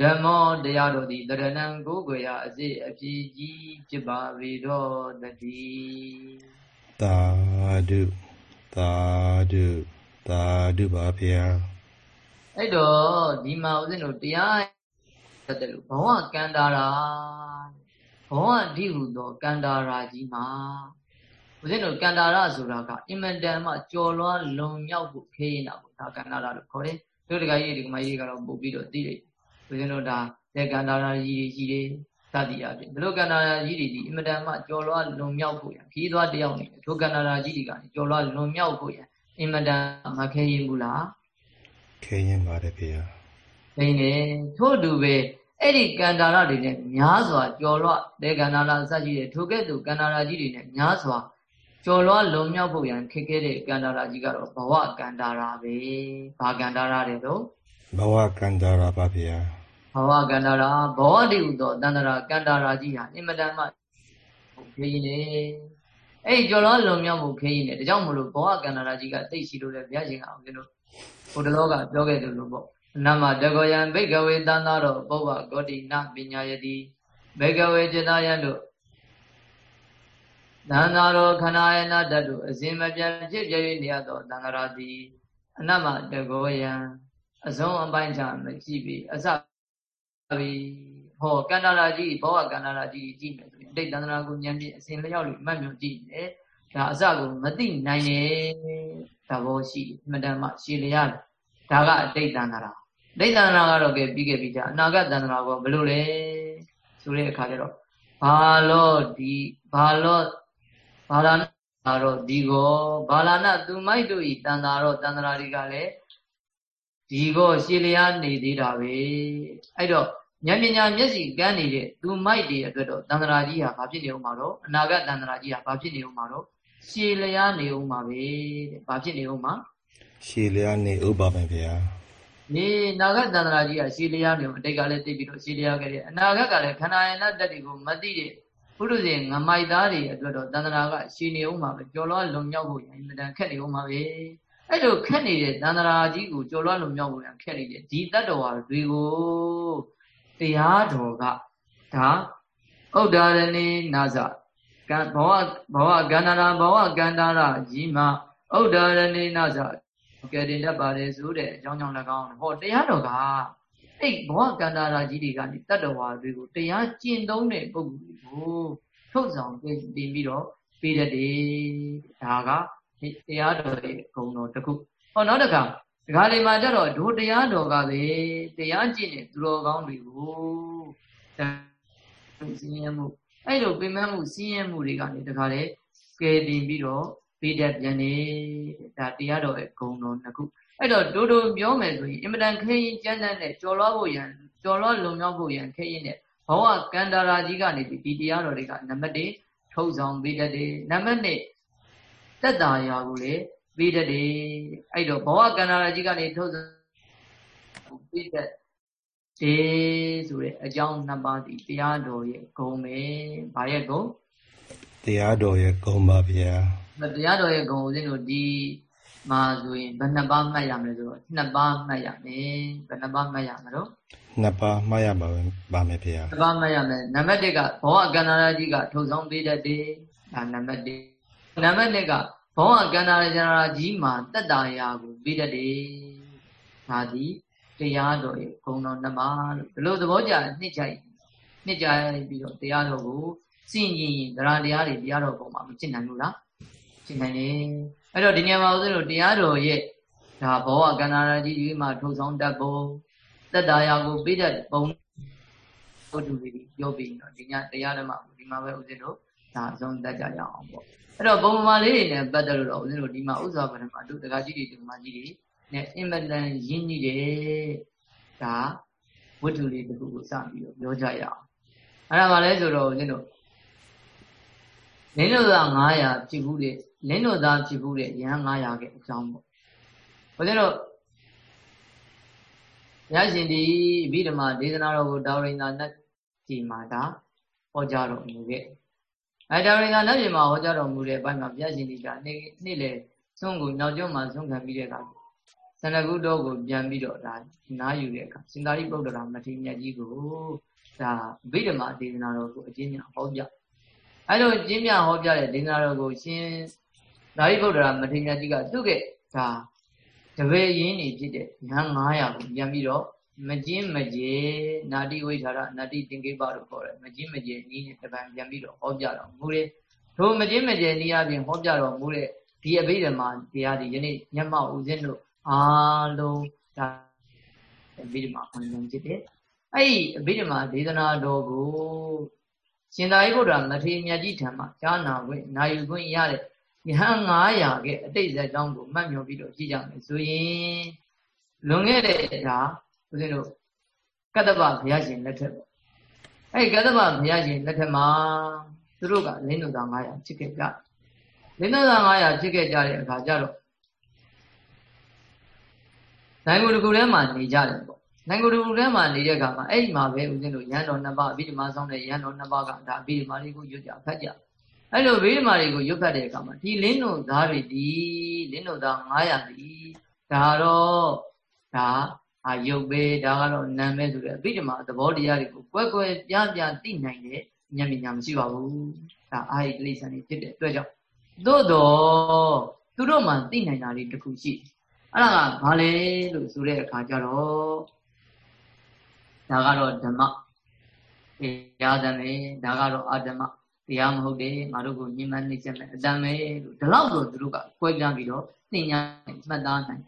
ဓမ္မောတရားတော်သည်တရဏံကိုယ်ွယ်ရာအစိအဖြစ်ကြီးဖြစ်ပါ၏တော့တည်းသာဓု သာဓုသာဓုပါဗျာအဲ့တော့ဒီမှာဦးဇင်းတို့တရားတက်တယ်လို့ဘဝကန္တာရာဘဝဒီဟုသောကန္တာရာကြီးမှာဦးဇင်းတို့ကန္တာရဆိုတာကအင်မတန်မှကြော်လွှားလွန်မြောက်ဖို့ခေးနေတာပေါ့ဒါကန္တာရလို့ခေါ်တယ်တို့တကကြီးဒီကမကြီးကတော့ပို့ပြီးတော့သိတယ်ဦးဇင်းတို့ဒါတဲ့ကန္တာရကြီးကြီးတွေ သတိအပြင်ဘလို့ကန္တာရာကြီးတွေဒီအင်မတန်မှကြော်လွှားလွန်မြောက်ဖို့ရခီးသွားတယောက်နေထိုကန္တာရာကြီးတွေကနေကြော်လွှားလွန်မြောက်ဖို့ရအင်မတန်မခဲရင်ဘူးလားခဲရင်ပါတယ်ဖေဟာနေနေထို့တူပဲအဲ့ဒီကန္တာရတွေနဲ့များစွာကြော်လွတဲ့ကန္တာရအစရှိတဲ့ထိုကဲ့သို့ကန္တာရကြီးတွေနဲ့များစွာကျော်လွှားလုံမြောက်ဖို့ရန်ခက်ခဲတဲ့ကန္တာရာကြီးကတော့ဘဝကန္တာရာပဲဘာကန္တာရာလဲတော့ဘဝကန္တာရာပါဗျာ ဘဝကန္တာရာဘောဓိဥသောတန္တရာကန္တာရာကြီးဟာအင်မတန်မှခေရင်နေအဲ့ကျော်လွှားလုံမြောက်မှုခေရင်နေဒါကြောင့်မလို့ဘဝကန္တာရာကြီးကသိရှိလို့လေဘုရားရှင်ကအောင်လို့ဘုဒ္ဓလောကပြောခဲ့တယ်လို့ပေါ့နမတကောယံဘိကဝေတန္တာရောပုဗ္ဗဂောတိနပညာယတိဘိကဝေจิตာယံတို့သံဃာတော်ခန္ဓာယနာတတုအစဉ်မပြတ်ဖြစ်ပြ၍နေရသောသံဃာရာသည်အနမတကောယံအစုံအပိုင်းချမရှိပြီအစ ပြီဟောကန္နာရာကြီးဘောဝကန္နာရာကြီးကြည့်မယ်ဆိုရင်ဒိဋ္ဌန္တရာကိုဉာဏ်ဖြင့်အစဉ်လျောက်လို့မှတ်မြို့ကြည့်တယ်ဒါအစကိုမသိနိုင်တဲ့သဘောရှိအမှန်တမ်းမှရှည်လျားဒါကအတိတ်တန္တရာဒိဋ္ဌန္တရာကတော့ကဲပြီးခဲ့ပြီးကြအနာဂတ်တန္တရာကဘယ်လိုလဲဆိုတဲ့အခါကျတော့ဘာလို့ဒီဘာလို့ဘာလာနာတော့ဒီကောဘာလာနာသူမိုက်တို့ဤတန်တာတော့တန်တရာတွေကလည်းဒီကောရှည်လျားနေသေးတာပဲအဲ့တော့ ဉာဏ်ပညာမျက်စိကန်းနေတဲ့သူမိုက်တွေအတွက်တော့တန်တရာကြီးဟာဘာဖြစ်နေဦးမှာတော့အနာဂတ်တန်တရာကြီးဟာဘာဖြစ်နေဦးမှာတော့ရှည်လျားနေဦးမှာပဲတဲ့ဘာဖြစ်နေဦးမှာရှည်လျားနေဥပါမယ်ဗျာဒီနာဂတ်တန်တရာကြီးကရှည်လျားနေဦးအတိတ်ကလည်းသိပြီးတော့ရှည်လျားခဲ့တယ်အနာဂတ်ကလည်းခန္ဓာယနာတက်တွေကိုမသိတဲ့ဘုရုဇဉ်ငမိုက်သားတွေအတွက်တော့တန္တရာကရှင်နေအောင်ပါပဲကြော်လွှားလွန်မြောက်ဖို့ရင်မတန်ခက်နေအောင်ပါပဲအဲ့လိုခက်နေတဲ့တန္တရာကြီးကိုကြော်လွှားလွန်မြောက်ဖို့ရန်ခက်နေတဲ့ဒီတတ္တဝါတွေကို တရားတော်ကဒါဥဒ္ဒါရဏိနာဇကံဘဝဘဝကန္တရာဘဝကန္တရာကြီးမှာဥဒ္ဒါရဏိနာဇကဲတင်တတ်ပါတယ်ဆိုတဲ့အကြောင်းကြောင့်၎င်းဟောတရားတော်ကအဲ့ဘဝကန္တာရာကြီးတွေကနေတတ္တဝါတွေကိုတရားကျင့်သုံးတဲ့ပုဂ္ဂိုလ်တွေကိုထုတ်ဆောင်တင်ပြီးတော့ပေးတတ်တယ်ဒါကတရားတော်ရဲ့ဂုဏ်တော်တစ်ခုဟောနောက်တစ်ခါ ဒီခါလေးမှာကျတော့ဒုတရားတော်ကပဲတရားကျင့်တဲ့သူတော်ကောင်းတွေကိုစီးရဲမှုအဲ့လိုပြင်မမှုစီးရဲမှုတွေကနေတခါလေကယ်တင်ပြီးတော့ပေးတတ်ပြန်နေဒါတရားတော်ရဲ့ဂုဏ်တော်နှစ်ခုအဲ့တော့ဒိုဒိုပြောမယ်ဆိုရင်အင်မတန်ခရင်ကျမ်းတမ်းနဲ့ကြော်လွှားဖို့ရန်ကြော်လွှားလုံမြောက်ဖို့ရန်ခရင်နဲ့ဘဝကန္တာရာကြီးကနေဒီတရားတော်တွေကနံပါတ်1ထုတ်ဆောင်ပေးတတ်တယ်နံပါတ်2တက်တာရာကိုလည်း ပေးတတ်တယ်အဲ့တော့ဘဝကန္တာရာကြီးကနေထုတ်ဆောင်ပေးတတ်တယ်ဆိုတဲ့အကြောင်းနှစ်ပါးဒီတရားတော်ရဲ့ဂုံပဲဘာရဲ့ဂုံတရားတော်ရဲ့ဂုံပါဗျာတရားတော်ရဲ့ဂုံဦးဇင်းတို့ဒီမှာဆိုရင်ဘယ်နှပါးမှတ်ရမလဲဆိုတော့နှစ်ပါးမှတ်ရမယ်ဘယ်နှပါးမှတ်ရမလို့နှစ်ပါးမှတ်ရပါပါမယ်ဖေ။နှစ်ပါးမှတ်ရမယ်နံပါတ်1ကဘောဟကန္နာရကြီးကထုတ်ဆောင်ပေးတတ်တယ်ဒါနံပါတ်1နံပါတ်2က ဘောဟကန္နာရကြီးမှာတက်တာရာကိုပေးတတ်တယ်ဒါသည်တရားတော်ရဲ့ဂုဏ်တော်နှစ်ပါးလို့ဘယ်လိုသဘောကျနှစ်ချိုက်နှစ်ကြပြီးတော့တရားတော်ကိုစင်ရင်တရားတရားတွေတရားတော်ပုံမှာမကျင့်နိုင်ဘူးလားကျင့်နိုင်တယ်အဲ့တော့ဒီနေရာမှာဦးဇင်းတို့တရားတော်ရဲ့ဒါဘောဝကန္နာရကြီးကြီးမှာထုတ်ဆောင်တတ်ပုံသက်တာယာကိုပေးတတ်ပုံဘုဒ္ဓတွေပြောပြီးတော့ဒီညတရားဓမ္မဒီမှာပဲဦးဇင်းတို့ ဒါအဆုံးတတ်ကြရအောင်ပေါ့အဲ့တော့ပုံမှန်လေးတွေနဲ့ပတ်သက်လို့တော့ဦးဇင်းတို့ဒီမှာဥစ္စာပထမတို့တက္ကကြီးတွေဒီမှာကြီးတွေနဲ့အင်မတန်ရင်းနှီးတယ်ဒါဝတ္ထုလေးတစ်ခုကိုစပြီးတော့ပြောကြရအောင်အဲ့ဒါမှလည်းဆိုတော့ဦးဇင်းတို့နင်းတို့သာ900ဖြစ်ဘူးတဲ့လင်းတို့သားဖြစ်ဘူးတဲ့ရဟန်း900ရဲ့အကြောင်းပေါ့ဘုရားတို့ရရှင်ဒီဗိဓမာဒေသနာတော်ကိုတာဝရိန္ဒာနတ်ကြီးမှာဒါဟောကြားတော်မူခဲ့ အဲတာဝရိန္ဒာနတ်ကြီးမှာဟောကြားတော်မူတဲ့အပိုင်းမှာဘုရားရှင်ဒီကနေ့နေ့လေဆုံးကိုနောက်ကျောမှာဆုံးခံပြီးတဲ့အခါသနကုတော်ကိုပြန်ပြီးတော့ဒါနားယူတဲ့အခါစင်္သာရိပုတ္တရာမထေရမြတ်ကြီးကိုဒါဗိဓမာဒေသနာတော်ကိုအကျဉ်းညာဟောပြအဲလိုကျင်းပြဟောပြတဲ့ဒေသနာတော်ကိုရှင်နာရီဗုဒ္ဓရာမထေရကြီးကသူ့ကဒါတပည့်ရင်းနေဖြစ်တဲ့ညာ900ကိုပြန်ပြီးတော့ မကျင်းမကျေနာတိဝိထာရနာတိတင်္ကိပလို့ခေါ်တယ်မကျင်းမကျေနီးနဲ့တပံပြန်ပြီးတော့ဟောပြတော်မူတယ်ထိုမကျင်းမကျေနီးအပြင်ဟောပြတော်မူတဲ့ဒီအဘိဓမ္မာတရားဒီယနေ့ညမဦးစင်းတို့အားလုံးဒါအဘိဓမ္မာဝင်ဝင်ဖြစ်တယ်အဲ့ဒီအဘိဓမ္မာဒေသနာတော်ကိုရှင်သာရိပုတ္တရာမထေရမြတ်ကြီးထံမှာကြားနာခွင့်နာယူခွင့်ရတဲ့ယဟန်900ကအတိတ်ဇာတ်ကြောင်းကိုမှတ်မြော်ပြီးတော့ကြည့်ကြမယ်ဆိုရင်လွန်ခဲ့တဲ့ဒါ ဦးဇင်းတို့ကတ္တဗဘုရားရှင်လက်ထက်ပေါ့အဲ့ကတ္တဗဘုရားရှင်လက်ထက်မှာသူတို့ကလင်းတို့သား900ဖြစ်ခဲ့ကြလင်းတို့သား900ဖြစ်ခဲ့ကြတဲ့အခါကျတော့နိုင်ကိုတကူထဲမှာနေကြတယ်ပေါ့နိုင်ကိုတကူထဲမှာနေတဲ့အခါမှာအဲ့ဒီမှာပဲဦးဇင်းတို့ရဟန်းတော်နှစ်ပါးအဘိဓမ္မာဆောင်တဲ့ရဟန်းတော်နှစ်ပါးကဒါအဘိဓမ္မာတွေကိုရွတ်ကြဖတ်ကြအဲ့လိုအဘိဓမ္မာတွေကိုရွတ်ဖတ်တဲ့အခါမှာဒီလင်းတို့သားတွေဒီလင်းတို့သား900ဒီဒါတော့ဒါ အာယုတ်ပဲဒါကတော့နာမဲဆိုတဲ့အဘိဓမ္မာသဘောတရားတွေကိုကွဲကွဲပြားပြားသိနိုင်တဲ့ဉာဏ်ပညာမရှိပါဘူးဒါအာဟိတလိษံတွေဖြစ်တဲ့အတွက်ကြောင့်သို့တော့သူတို့မှသိနိုင်တာလေးတစ်ခုရှိအဲ့ဒါကဘာလဲလို့ဆိုတဲ့အခါကျတော့ဒါကတော့ဓမ္မတရားသမေဒါကတော့အဓမ္မတရားမဟုတ်တယ်ငါတို့ကိုညှဉ်းပန်းနှိမ့်ဆက်မယ်အတန်ပဲလို့ဒီလောက်တော့သူတို့ကခွဲပြားပြီးတော့သိညာမှတ်သားနိုင်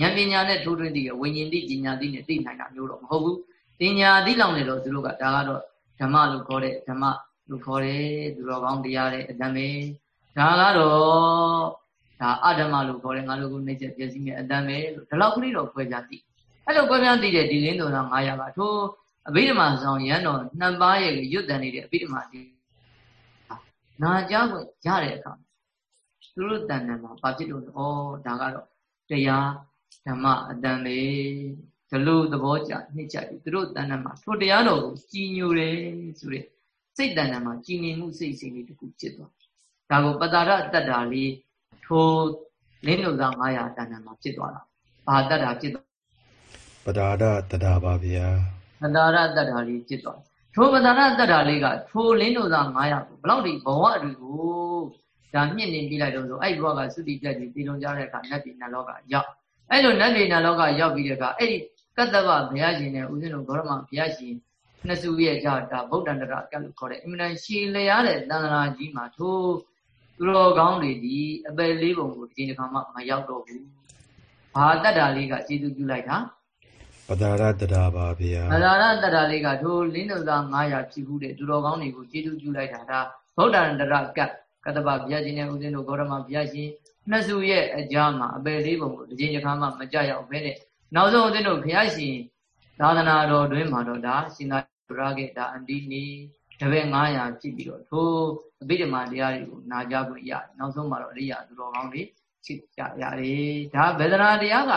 ဉာဏ်ပညာနဲ့ထိုးထွင်းသိရဝိညာဉ်သိပညာသိနဲ့သိနိုင်တာမျိုးတော့မဟုတ်ဘူးပညာသိလောက်နေတော့သူတို့ကဒါကတော့ဓမ္မလို့ခေါ်တဲ့ဓမ္မလို့ခေါ်တယ်သူတော်ကောင်းတရားတဲ့အတန်ပဲဒါကတော့ဒါအဓမ္မလို့ခေါ်တယ်ငါတို့ကိုနှိမ့်ချက်ပြည့်စည်နေအတန်ပဲလို့ဒီလောက်ကလေးတော့ခွဲပြားသိအဲ့လိုခွဲပြားသိတဲ့ဒီလင်းတော်တော်900ပါထိုးအဘိဓမ္မာဆောင်ရန်တော်နှစ်ပါးရဲ့ရွတ်တန်နေတဲ့အဘိဓမ္မာဒီနာကြားကိုရတဲ့အခါသူတို့တန်တန်မှာဘာဖြစ်လို့လဲဩဒါကတော့တရား ဓမ္မအတန်ပဲဒီလိုသဘောကျနှစ်ကြပြီသူတို့တန်တန်မှာထိုတရားတော်ကိုကြည်ညိုတယ်ဆိုတဲ့စိတ်တန်တန်မှာကြည်ငြိမ်မှုစိတ်စိတ်လေးတစ်ခုဖြစ်သွားဒါကိုပတာရတတ္တာလေးထိုလင်းလုံသား900တန်တန်မှာဖြစ်သွားတာဘာတတ္တာဖြစ်သွားပတာရတတ္တာပါဗျာပတာရတတ္တာလေးဖြစ်သွားထိုပတာရတတ္တာလေးကထိုလင်းလုံသား900ကိုဘလောက်ဒီဘဝတွေကိုဒါမြင့်နေပြလိုက်တော့ဆိုအဲ့ဘဝကသုတိပြတ်ကြီးပြည်လုံးကြတဲ့အခါနတ်ပြည်နတ်လောကရောက် အဲ့လိုနတ်ပြည်နတ်လောကရောက်ပြီးတဲ့အခါအဲ့ဒီကတ္တဗဘုရားရှင်နဲ့ဦးဇင်းတို့ဂေါရမဘုရားရှင်နှစ်စုရဲ့ကြာတာဗုဒ္ဓန္တရကလို့ခေါ်တဲ့အင်မတန်ရှည်လျားတဲ့တန်ត្រာကြီးမှာထိုးသူတော်ကောင်းတွေဒီအပယ်လေးပုံကိုဒီတစ်ခါမှမရောက်တော့ဘူးဘာတတ္တာလေးကကျေးဇူးပြုလိုက်တာပဒါရတတာပါဗျာပဒါရတတာလေးကထိုလင်းတော်သား900ဖြစ်ဘူးတဲ့သူတော်ကောင်းတွေကိုကျေးဇူးပြုလိုက်တာဒါဗုဒ္ဓန္တရကကတ္တဗဘုရားရှင်နဲ့ဦးဇင်းတို့ဂေါရမဘုရားရှင် နှစ်စုရဲ့အကြားမှာအပယ်လေးပုံကိုတစ်ချိန်တစ်ခါမှမကြရောက်ဘဲနဲ့နောက်ဆုံးဦးဇင်းတို့ဘုရားရှင်သာသနာတော်တွင်မှာတော့ဒါရှင်သာရခဲ့ဒါအန္တိနီတပည့်900ဖြစ်ပြီးတော့ထိုအဘိဓမ္မာတရားတွေကိုနာကြခွင့်ရနောက်ဆုံးမှာတော့အရိယာသူတော်ကောင်းတွေဖြစ်ကြရတယ်ဒါဗေဒနာတရားက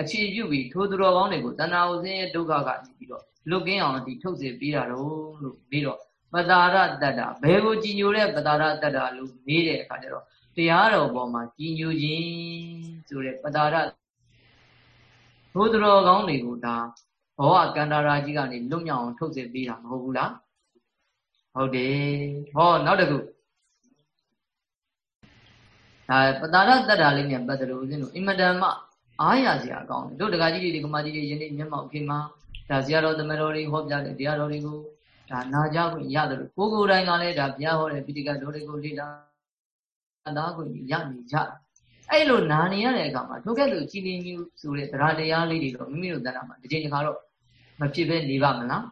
အခြေပြုပြီးထိုသူတော်ကောင်းတွေကိုတဏှာဥစဉ်ရဲ့ဒုက္ခကနေပြီးတော့လွတ်ကင်းအောင်ဒီထုတ်စေပေးတာတော့လို့ပြီးတော့ပတာရတတ္တဘယ်ကိုကြည်ညိုတဲ့ပတာရတတ္တလို့မေးတဲ့အခါကျတော့ တရားတော်ပေါ်မှာကြည်ညိုခြင်းဆိုတဲ့ပတာရဘုဒ္ဓတော်ကောင်းတွေကိုဒါဘောဝကန္တာရာကြီးကနေလွတ်မြောက်အောင်ထုတ်စေပေးတာမဟုတ်ဘူးလားဟုတ်တယ်ဟောနောက်တစ်ခုဒါပတာရတတ္တာလေးနဲ့ပတ်သက်လို့ဦးဇင်းတို့အင်မတန်မှအားရစရာကောင်းတယ်တို့တက္ကကြီးတွေကမာကြီးတွေယနေ့မျက်မှောက်ခင်မှာဒါဇာတော်သမတော်တွေဟောပြတဲ့တရားတော်တွေကိုဒါနာကြခွင့်ရတယ်လို့ကိုကိုယ်တိုင်ကလည်းဒါဘုရားဟောတဲ့ပိဋကတော်တွေကိုလေ့လာ နာခွင့်ရနေကြအဲ့လိုနာနေရတဲ့အခါမှာထိုကဲ့သို့ကြည်လင်မျိုးဆိုတဲ့တရားတရားလေးတွေတော့မိမိတို့တဏ္ဍာမှာတစ်ချိန်တစ်ခါတော့မဖြစ်ပဲနေပါမလား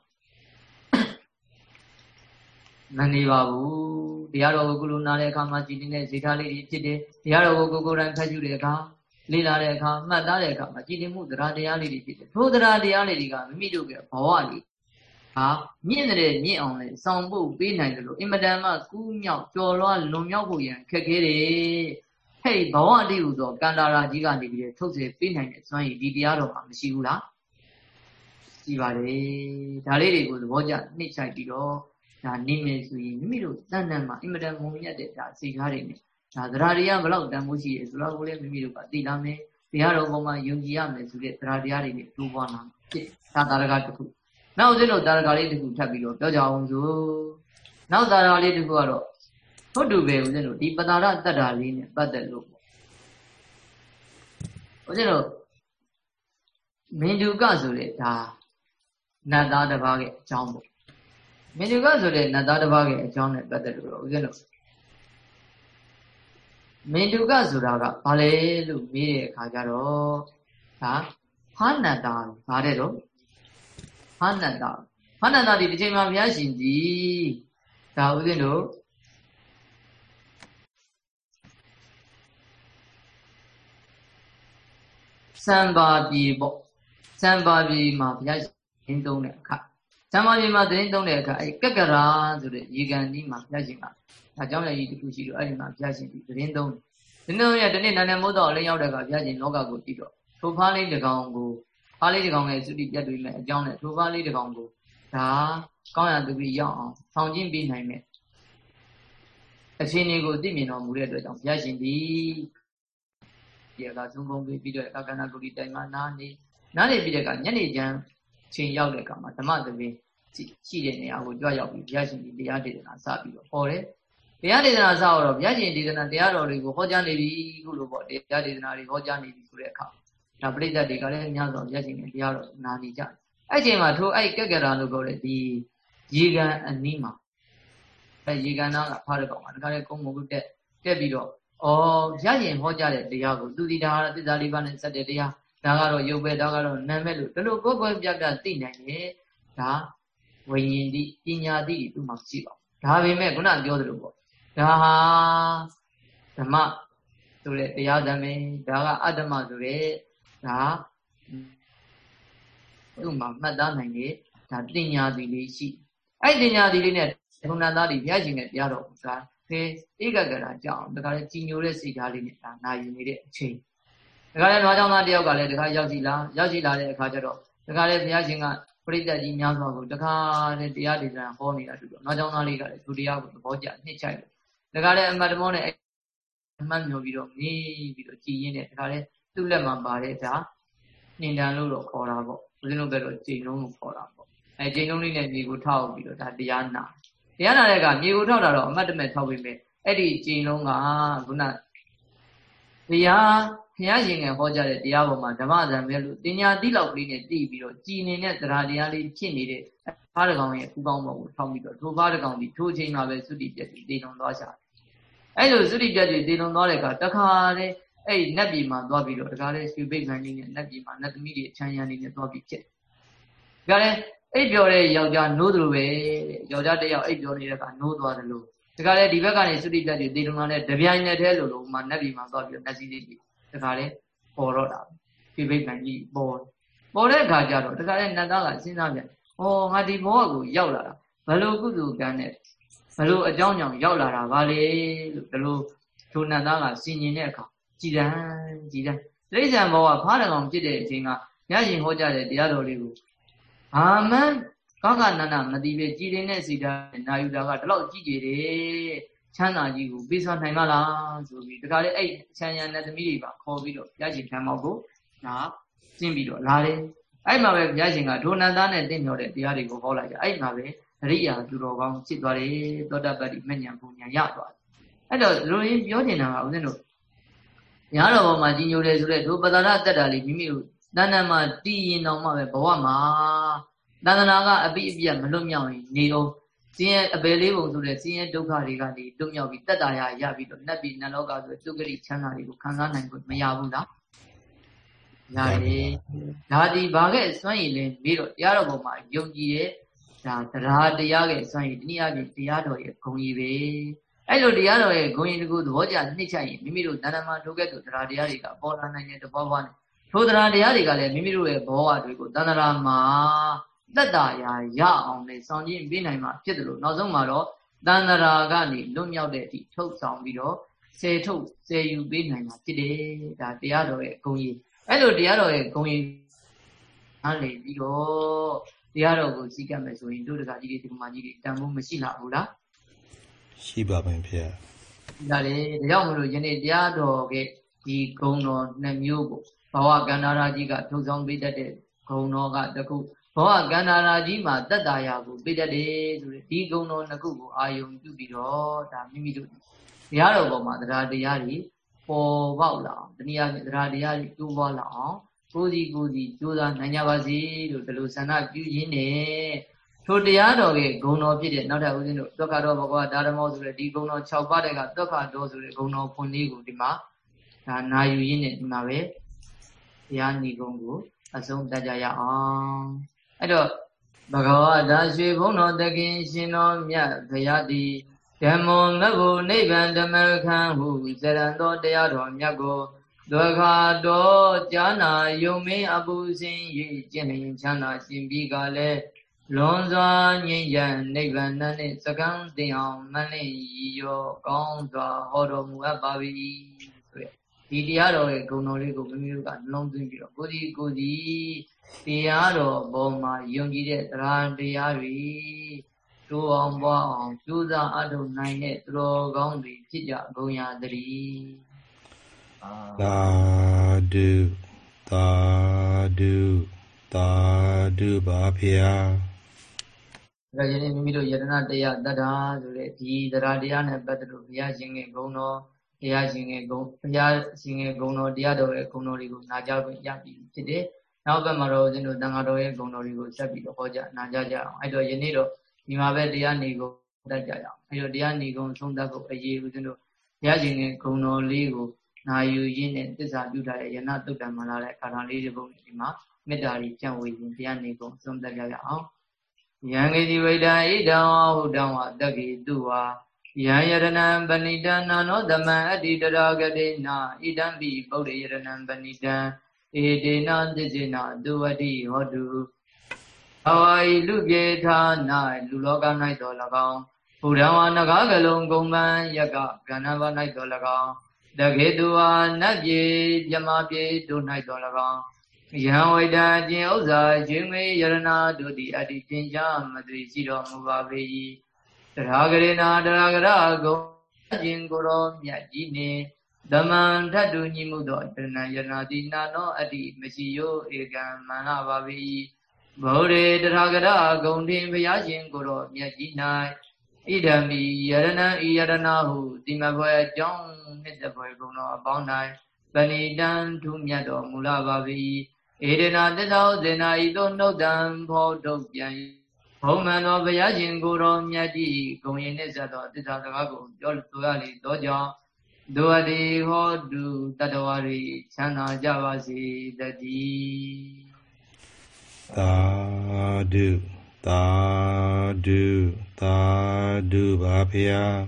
မနေပါဘူးတရားတော်ကိုကုလိုနာတဲ့အခါမှာကြည်လင်တဲ့ဇေထားလေးတွေဖြစ်တယ်တရားတော်ကိုကိုကိုယ်တိုင်ဖတ်ကြည့်တဲ့အခါလေ့လာတဲ့အခါမှတ်သားတဲ့အခါမှာကြည်လင်မှုတရားတရားလေးတွေဖြစ်တယ်ထိုတရားတရားလေးတွေကမိမိတို့ရဲ့ဘဝလေး ဟာမြင့်တဲ့မြင့်အောင်လေဆောင်ဖို့ပေးနိုင်တယ်လို့အင်မတန်မှကူးမြောက်ကြော်လွှားလွန်မြောက်ဖို့ရန်ခက်ခဲတယ်ဟဲ့ဘဝအတိဟူသောကန္တာရာကြီးကနေပြီးထုတ်စေပေးနိုင်တဲ့စွမ်းရည်ဒီတရားတော်မှာမရှိဘူးလားရှိပါတယ်ဒါလေးတွေကိုသဘောကျနှိမ့်ဆိုင်ပြီးတော့ဒါနေမယ်ဆိုရင်မိမိတို့တန်တန်မှာအင်မတန်ငုံမြတ်တဲ့ဒါစိတ်ကားတွေနဲ့ဒါသရာတရားဘလောက်တန်ဖို့ရှိရဲဆိုတော့ကိုလည်းမိမိတို့ကသိလာမယ်တရားတော်ပေါ်မှာယုံကြည်ရမယ်ဆိုတဲ့သရာတရားတွေနဲ့တိုးပွားလာဖြစ်သာသာရကတစ်ခု နောက်ဦးဇင်းတို့တာရကလေးတစ်ခုထပ်ပြီးတော့ပြောကြအောင်ဆိုနောက်တာရကလေးတစ်ခုကတော့ဟုတ်တူပဲဦးဇင်းတို့ဒီပတာရတတ္တာလေးနဲ့ပတ်သက်လို့ပေါ့ဦးဇင်းတို့မင်ဒုကဆိုတဲ့ဒါနတ်သားတစ်ပါးရဲ့အကြောင်းပေါ့မင်ဒုကဆိုတဲ့နတ်သားတစ်ပါးရဲ့အကြောင်းနဲ့ပတ်သက်လို့ဦးဇင်းတို့မင်ဒုကဆိုတာကဘာလဲလို့မေးတဲ့အခါကျတော့ဒါဖာနတ္တာဗါတဲ့တော့ ဘာနန္ဒဘာနန္ဒဒီတစ်ချိန်မှာဘုရားရှင်ဒီဒါဥစဉ်တို့စံပါပြီပေါ့စံပါပြီမှာဘုရားရှင်သုံးတဲ့အခါစံပါပြီမှာသတင်းသုံးတဲ့အခါအဲကက်ကရာဆိုတဲ့ရေကန်ကြီးမှာဘုရားရှင်ကဒါကြောင့်လည်းဒီတစ်ခုရှိလို့အဲ့ဒီမှာဘုရားရှင်ဒီသတင်းသုံးတယ်ဒီနေ့ရတနေ့နန္ဒမိုးတော်လည်းရောက်တဲ့အခါဘုရားရှင်လောကကိုကြည့်တော့ထိုဖားလေးတစ်ကောင်ကို ဖားလေးတစ်ကောင်ရဲ့သုတိပြတ်တွေမဲ့အကြောင်းနဲ့ထိုဖားလေးတစ်ကောင်ကိုဒါကောင်းရသူပြီးရောက်အောင်ဆောင်ကျင့်ပေးနိုင်မယ်အခြေအနေကိုသိမြင်တော်မူတဲ့အတွက်ကြောင့်ဘုရားရှင်ဒီဒီကသုံးပုံပေးပြီးတော့အခကဏဂုတိတိုင်မှာနားနေနားနေပြီးတဲ့အခါညနေကျမ်းချိန်ရောက်တဲ့အခါမှာဓမ္မသဘင်ရှိတဲ့နေရာကိုကြွရောက်ပြီးဘုရားရှင်ဒီတရားဒေသနာစပြီးတော့ဟောတယ်တရားဒေသနာစတော့ဘုရားရှင်ဒေသနာတရားတော်တွေကိုဟောကြားနေပြီခုလိုပေါ့တရားဒေသနာတွေဟောကြားနေပြီဆိုတဲ့အခါ ဒါပရိသတ်တွေကလည်းများစွာဘုရားရှင်ရဲ့တရားတော်နာနေကြတယ်အဲ့ချိန်မှာထိုအဲ့ကက်ကရာလို့ပြောတဲ့ဒီရေကန်အနီးမှာအဲရေကန်သားကဖားတဲ့ကောင်မှာတခါလေကုန်းမုတ်တက်တက်ပြီးတော့ဩရရင်ဟောကြားတဲ့တရားကိုသူဒီဒါသစ္စာလေးပါးနဲ့စက်တဲ့တရားဒါကတော့ရုပ်ပဲဒါကတော့နာမဲ့လို့ဒီလိုကိုယ်ကိုယ်ပြပြသိနိုင်တယ်ဒါဝိညာဉ်တိပညာတိသူ့မှာရှိပါဒါပေမဲ့ခုနပြောသလိုပေါ့ဒါဟာဓမ္မဆိုတဲ့တရားသမေဒါကအတ္တမဆိုတဲ့ ဒါသူ့မှာမှတ်သားနိုင်တယ်ဒါပညာသီလေးရှိအဲ့ပညာသီလေးနဲ့ဒုဏသားတွေဘုရားရှင်နဲ့တရားတော်ဆိုတာခဲဧကဂရာကြောင့်ဒါကလည်းကြီးညိုတဲ့စိတ်ဓာတ်လေးနဲ့ဒါနာယူနေတဲ့အချိန်ဒါကလည်းနွားကြောင့်သားတယောက်ကလည်းဒါကရောက်ကြည့်လားရောက်ကြည့်လာတဲ့အခါကျတော့ဒါကလည်းဘုရားရှင်ကပရိသတ်ကြီးများစွာကိုတခါတည်းတရားဒေသနာဟောနေတာတူတော့နောက်ကျောင်းသားလေးကလည်းသူတရားကိုသဘောကျနှိမ့်ချိုက်လို့ဒါကလည်းအမတ်တမောနဲ့အမတ်မျိုးပြီးတော့ငေးပြီးတော့ကြည်ရင်းနဲ့ဒါကလည်း သူ့လက်မှာပါတဲ့ဒါနှင်တန်လို့တော့ခေါ်တာပေါ့ဦးဇင်းတို့ဘက်တော့ချိန်လုံးလို့ခေါ်တာပေါ့အဲချိန်လုံးလေးနဲ့မြေကိုထောက်ပြီးတော့ဒါတရားနာတရားနာတဲ့အခါမြေကိုထောက်တာတော့အမတ်တမဲ့ထောက်ပြီးမယ်အဲ့ဒီချိန်လုံးကခုနတရားဘုရားရှင်ကဟောကြားတဲ့တရားပေါ်မှာဓမ္မသံပဲလို့တင်ညာတိလောက်ကလေးနဲ့တည်ပြီးတော့ကြည်နေတဲ့တရားတရားလေးဖြစ်နေတဲ့ဖားတကောင်ရဲ့ဥကောင်းပေါ်ကိုထောက်ပြီးတော့ထိုဖားတကောင်ဒီထိုချိန်မှာပဲသုတိပြက်ပြီးတည်လုံသွားရှာအဲ့လိုသုတိပြက်ပြီးတည်လုံသွားတဲ့အခါတခါလေ အဲ့ဒီနတ်ပြည်မှာသွားပြီးတော့တခါလေရွှေဘိတ်ခံကြီးနဲ့နတ်ပြည်မှာနတ်သမီးတွေအချမ်းရံနေနဲ့သွားပြီးဖြစ်။ဒါလည်းအိပ်ပျော်တဲ့ယောက်ျားနိုးသလိုပဲယောက်ျားတစ်ယောက်အိပ်ပျော်နေတဲ့အခါနိုးသွားတယ်လို့တခါလေဒီဘက်ကနေသုတိပြတ်တွေတေလုံလာတဲ့တပြိုင်နက်တည်းလို့လို့မှနတ်ပြည်မှာသွားပြီးတော့နတ်စည်းလေးတွေတခါလေပေါ်တော့တာရွှေဘိတ်ခံကြီးပေါ်ပေါ်တဲ့အခါကျတော့တခါလေနတ်သားကစဉ်းစားပြန်။ဩငါဒီဘောကိုရောက်လာတာဘလို့ကုသိုလ်ကံနဲ့ဘလို့အကြောင်းကြောင့်ရောက်လာတာပါလေလို့ဒီလိုထိုနတ်သားကစဉ်းကျင်တဲ့အခါ ကြည်တန်းကြည်တန်းတိရစ္ဆာန်ဘောကဖားတကောင်ဖြစ်တဲ့အချိန်ကညရှင်ဟောကြားတဲ့တရားတော်လေးကိုအာမန်ကကနန္ဒမတိပဲကြည်ရင်တဲ့စိတ်ဓာတ်နာယူတာကဒီလောက်ကြည်ကြည်တယ်ချမ်းသာကြီးကိုပေးစွာနိုင်မလားဆိုပြီးတခါလေအဲ့ချမ်းရနတ်သမီးတွေပါခေါ်ပြီးတော့ဘုရားရှင်ထံမောက်ကိုဒါကျင့်ပြီးတော့လာတယ်အဲ့မှာပဲဘုရားရှင်ကဒုနန္သားနဲ့တင့်မြော်တဲ့တရားတွေကိုဟောလိုက်ကြအဲ့မှာပဲအရိယာသူတော်ကောင်းဖြစ်သွားတယ်သောတပတ္တိမဉ္ဇဉ်ဘုံညာရသွားတယ်အဲ့တော့လူရင်းပြောနေတာကဦးဇင်းတို့ ညာတော်ဘောမှာကြီးညိုတယ်ဆိုတဲ့ဒုပဒနာတက်တာလေးမိမိတို့တဏ္ဍမှာတည်ရင်တော့မှပဲဘဝမှာတဏ္ဍနာကအပိအပြတ်မလွတ်မြောက်ရင်နေတော့စင်းရဲ့အပေလေးပုံဆိုတဲ့စင်းရဲ့ဒုက္ခတွေကနေလွတ်မြောက်ပြီးတက်တာရရပြီးတော့နတ်ပြည်နတ်လောကဆိုဒုက္ခရိချမ်းသာတွေကိုခံစားနိုင်ဖို့မရဘူးလားရတယ်ဒါဒီဘာကဲစွန့်ရည်လဲပြီးတော့တရားတော်ပေါ်မှာယုံကြည်ရဲ့ဒါတရားတရားကဲစွန့်ရည်ဒီနည်းအားဖြင့်တရားတော်ရဲ့ဂုဏ်ကြီးပဲ အဲ့လိုတရားတော်ရဲ့ဂုဏ်ရင်တကူသဘောကျနှိမ့်ချရင်မိမိတို့တဏ္ဍမှာထိုကဲ့သို့တရားတရားတွေကပေါ်လာနိုင်တဲ့တဘောဘောနဲ့ထိုတရားတရားတွေကလည်းမိမိတို့ရဲ့ဘောဝတွေကိုတဏ္ဍရာမှာတက်တာရာရအောင်လေဆောင်ကျင့်ပေးနိုင်မှာဖြစ်တယ်လို့နောက်ဆုံးမှာတော့တဏ္ဍရာကနေလွတ်မြောက်တဲ့အထိထုတ်ဆောင်ပြီးတော့ဆယ်ထုတ်ဆယ်ယူပေးနိုင်မှာဖြစ်တယ်ဒါတရားတော်ရဲ့ဂုဏ်ကြီးအဲ့လိုတရားတော်ရဲ့ဂုဏ်ကြီးအားလေပြီးတော့တရားတော်ကိုစီကပ်မယ်ဆိုရင်တို့တကကြီးတွေဒီမှာကြီးတွေတန်ဖိုးမရှိလာဘူးလား ရှိပါမယ်ဖေ။ဒါလေဒါကြောင့်မလို့ယနေ့တရားတော်ကဒီဂုံတော်နှစ်မျိုးကိုဘဝကန္နာရာကြီးကထုတ်ဆောင်ပေးတတ်တဲ့ဂုံတော်ကတခုဘဝကန္နာရာကြီးမှာတတ္တာယာကိုပေးတတ်တယ်ဆိုတဲ့ဒီဂုံတော်နှစ်ခုကိုအာယုံပြုပြီးတော့ဒါမိမိတို့တရားတော်ပေါ်မှာတရားတရားတွေပေါ်ပေါက်လာအောင်တနည်းအားဖြင့်တရားတရားတွေတိုးပွားလာအောင်ကိုယ်စီကိုယ်စီကြိုးစားနိုင်ကြပါစေလို့ဒီလိုဆန္ဒပြုရင်းနဲ့ ထိုတရားတော်ရဲ့ဂုဏ်တော်ဖြစ်တဲ့နောက်ထပ်ဦးဇင်းတို့သုခတော်ဘဂဝါဒါရမောဆိုတဲ့ဒီဂုဏ်တော်6ပါးတဲ့ကသုခတော်ဆိုတဲ့ဂုဏ်တော်ဖွင့်လေးကိုဒီမှာဒါနာယူရင်းနဲ့ဒီမှာပဲတရားညီကုံကိုအဆုံးတတ်ကြရအောင်အဲ့တော့ဘဂဝါဒါရွှေဘုန်းတော်တခင်ရှင်တော်မြတ်ဘုရားသည်ဓမ္မောမဘုနိဗ္ဗာန်ဓမ္မခံဟုဇရံတော်တရားတော်မြတ်ကိုဒွခါတော်ဈာနာယုံမင်းအပူစင်၍ကျင့်လျင်ချမ်းသာရှင်ပြီးကလည်း လွန်စွာငြိမ့်ရန်နိဗ္ဗာန်နှင့်စကံတင်အောင်မလင့်ရောကောင်းစွာဟောတော်မူအပ်ပါ၏ဆိုရဒီတရားတော်ရဲ့ဂုဏ်တော်လေးကိုမိမိတို့ကနှလုံးသွင်းပြီးတော့ကိုဒီကိုဒီတရားတော်ပေါ်မှာယုံကြည်တဲ့တရားတရားတွေတိုးအောင်ပွားအောင်ကြိုးစားအထောက်နိုင်တဲ့သူတော်ကောင်းတွေဖြစ်ကြကုန်ရသတည်းသာဓုသာဓုသာဓုပါဗျာဒါ ကြရင်မိမိတို့ယတနာတရားတတ္တာဆိုတဲ့ဒီတရားတရားနဲ့ပတ်သက်လို့ဘုရားရှင်ရဲ့ဂုဏ်တော်ဘုရားရှင်ရဲ့ဂုဏ်ဘုရားရှင်ရဲ့ဂုဏ်တော်တရားတော်ရဲ့ဂုဏ်တော်တွေကိုနာကြားခွင့်ရပြီဖြစ်တယ်။နောက်ဘက်မှာတော့ဦးဇင်းတို့တန်ဃာတော်ရဲ့ဂုဏ်တော်တွေကိုဆက်ပြီးတော့ဟောကြားနာကြားကြအောင်။အဲ့တော့ယနေ့တော့ဒီမှာပဲတရားနေကုန်တတ်ကြရအောင်။အဲ့တော့တရားနေကုန်သုံးတတ်ဖို့အရေးဦးဇင်းတို့ဘုရားရှင်ရဲ့ဂုဏ်တော်လေးကိုနာယူရင်းနဲ့သစ္စာပြုထားတဲ့ယနာတုတ်တံမှာလာတဲ့ခါထာလေးတွေပုံနဲ့ဒီမှာမေတ္တာကြီးပြန့်ဝေခြင်းတရားနေကုန်သုံးတတ်ကြရအောင်။ ယံကိတိဝိတံဣဒံဟုတံဝတက္ကိတုဝါယံယရဏံပဏိတံနာနောသမံအတ္တိတရာဂတိနာဣဒံပိပုရိယရဏံပဏိတံဧတေနသစ္စေနသူဝတိဟောတုဘဝဤလူပြေထာ၌လူလောက၌တော်၎င်းဘုရားဝနဂကလုံးကုံပံယကကဏ္ဍဘ၌တော်၎င်းတခေတုဝနတ်ပြေမြမပြေတို့၌တော်၎င်း ယံဝိတံကျင်ဥစ္စာကျွေးမေယရနာတို့သည်အတ္တိသင်္ချာမသွေရှိတော်မူပါပေ၏တရာဂရေနာတရာဂရဂုံကျင်ကိုရောမြတ်ကြီးနှင့်ဓမ္မံထတ်တူညီမှုသောတဏယရနာတိနာနောအတ္တိမရှိယောဧကံမန္နပါပေ၏ဗုဒ္ဓေတရာဂရဂုံတင်ဘုရားရှင်ကိုရောမြတ်ကြီး၌ဣဒံမိယရဏံဤယရနာဟုတိမဘွယ်အကြောင်းနှစ်တပွဲကုံတော်အပေါင်း၌ပဏိတံထူးမြတ်တော်မူလာပါပေ၏ ဧရနာတစ္ဆောဇေနာဤသို့နှုတ်တံဖောထုတ်ပြန်ဘုံမှန်သောဘုရားရှင်ကိုယ်တော်မြတ်ကြီးဂုံရင်နှင့်ဆက်သောတစ္ဆာစကားကိုပြောဆိုရလေသောကြောင့်ဒုဝတိဟောတုတတဝရီချမ်းသာကြပါစေတည်းသာဓုသာဓုသာဓုပါဖျား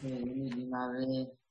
ဒီနေ့ဒီမှာပဲ